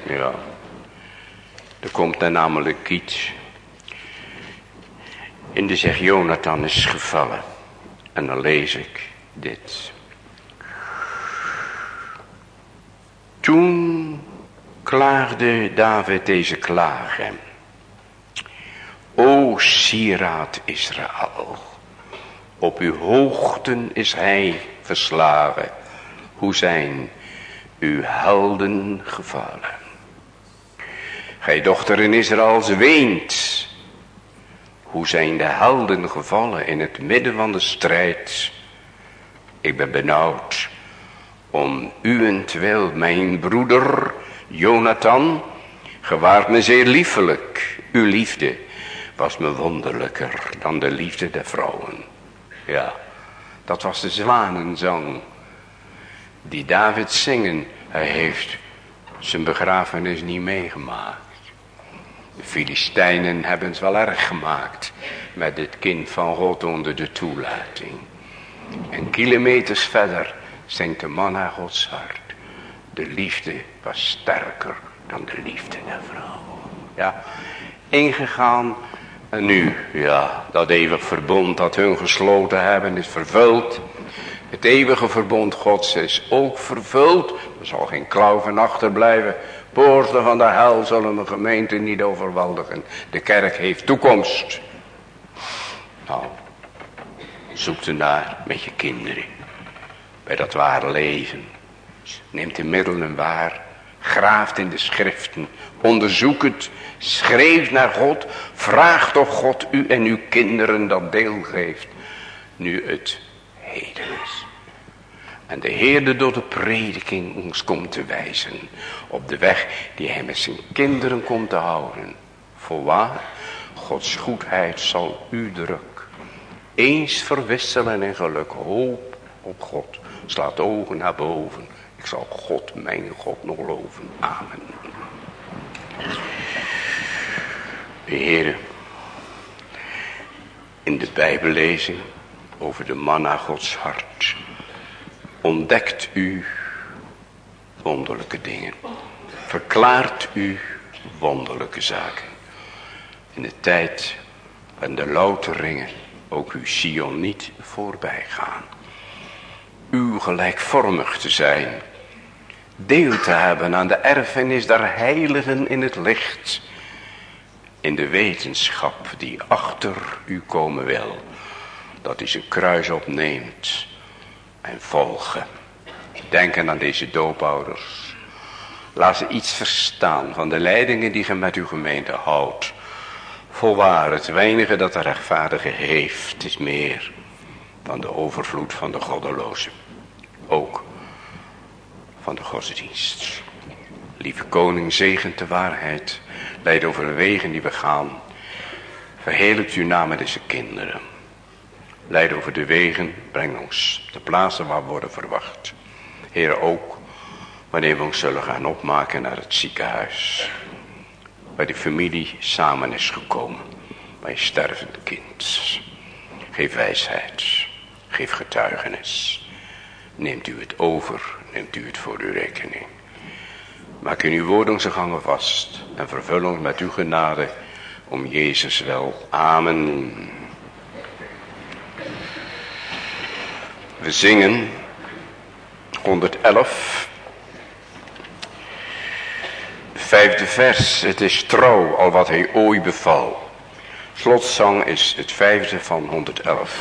Ja. Er komt er namelijk iets. En die zegt Jonathan is gevallen. En dan lees ik dit. Toen klaagde David deze klagen. O sieraad Israël, op uw hoogten is hij verslagen. Hoe zijn uw helden gevallen? Gij dochter in Israël weent hoe zijn de helden gevallen in het midden van de strijd. Ik ben benauwd om uwentwil, mijn broeder Jonathan. Gewaart me zeer liefelijk. Uw liefde was me wonderlijker dan de liefde der vrouwen. Ja, dat was de zwanenzang die David zingen. Hij heeft zijn begrafenis niet meegemaakt. De Filistijnen hebben het wel erg gemaakt met het kind van God onder de toelating. En kilometers verder zingt de man naar Gods hart. De liefde was sterker dan de liefde der vrouw. Ja, ingegaan en nu, ja, dat eeuwig verbond dat hun gesloten hebben is vervuld. Het eeuwige verbond Gods is ook vervuld. Er zal geen klauw van achterblijven. Poorten van de hel zullen de gemeente niet overweldigen. De kerk heeft toekomst. Nou, zoek ernaar met je kinderen. Bij dat ware leven. Neemt de middelen waar. Graaft in de schriften. Onderzoek het. Schreef naar God. Vraag toch God u en uw kinderen dat deel geeft. Nu het heden is. En de Heerde door de prediking ons komt te wijzen. Op de weg die hij met zijn kinderen komt te houden. Voorwaar, Gods goedheid zal u druk. Eens verwisselen in geluk. Hoop op God. Slaat ogen naar boven. Ik zal God, mijn God, nog loven. Amen. De Heere. In de Bijbellezing over de manna Gods hart ontdekt u wonderlijke dingen. Verklaart u wonderlijke zaken. In de tijd van de louteringen ook uw Sion niet voorbij gaan. U gelijkvormig te zijn. Deel te hebben aan de erfenis der heiligen in het licht. In de wetenschap die achter u komen wil. Dat hij zijn kruis opneemt en volgen. Denken aan deze doopouders. Laat ze iets verstaan van de leidingen die ge met uw gemeente houdt. Voorwaar, het weinige dat de rechtvaardige heeft is meer dan de overvloed van de goddeloze. Ook van de godsdienst. Lieve koning, zegent de waarheid. Leid over de wegen die we gaan. Verheerlijkt uw naam met deze kinderen. Leid over de wegen, breng ons de plaatsen waar we worden verwacht. Heer, ook wanneer we ons zullen gaan opmaken naar het ziekenhuis. Waar de familie samen is gekomen. Bij een stervend kind. Geef wijsheid. Geef getuigenis. Neemt u het over. Neemt u het voor uw rekening. Maak in uw woord onze gangen vast. en vervul ons met uw genade om Jezus wel. Amen. We zingen 111. Vijfde vers. Het is trouw al wat hij ooit beval. Slotzang is het vijfde van 111.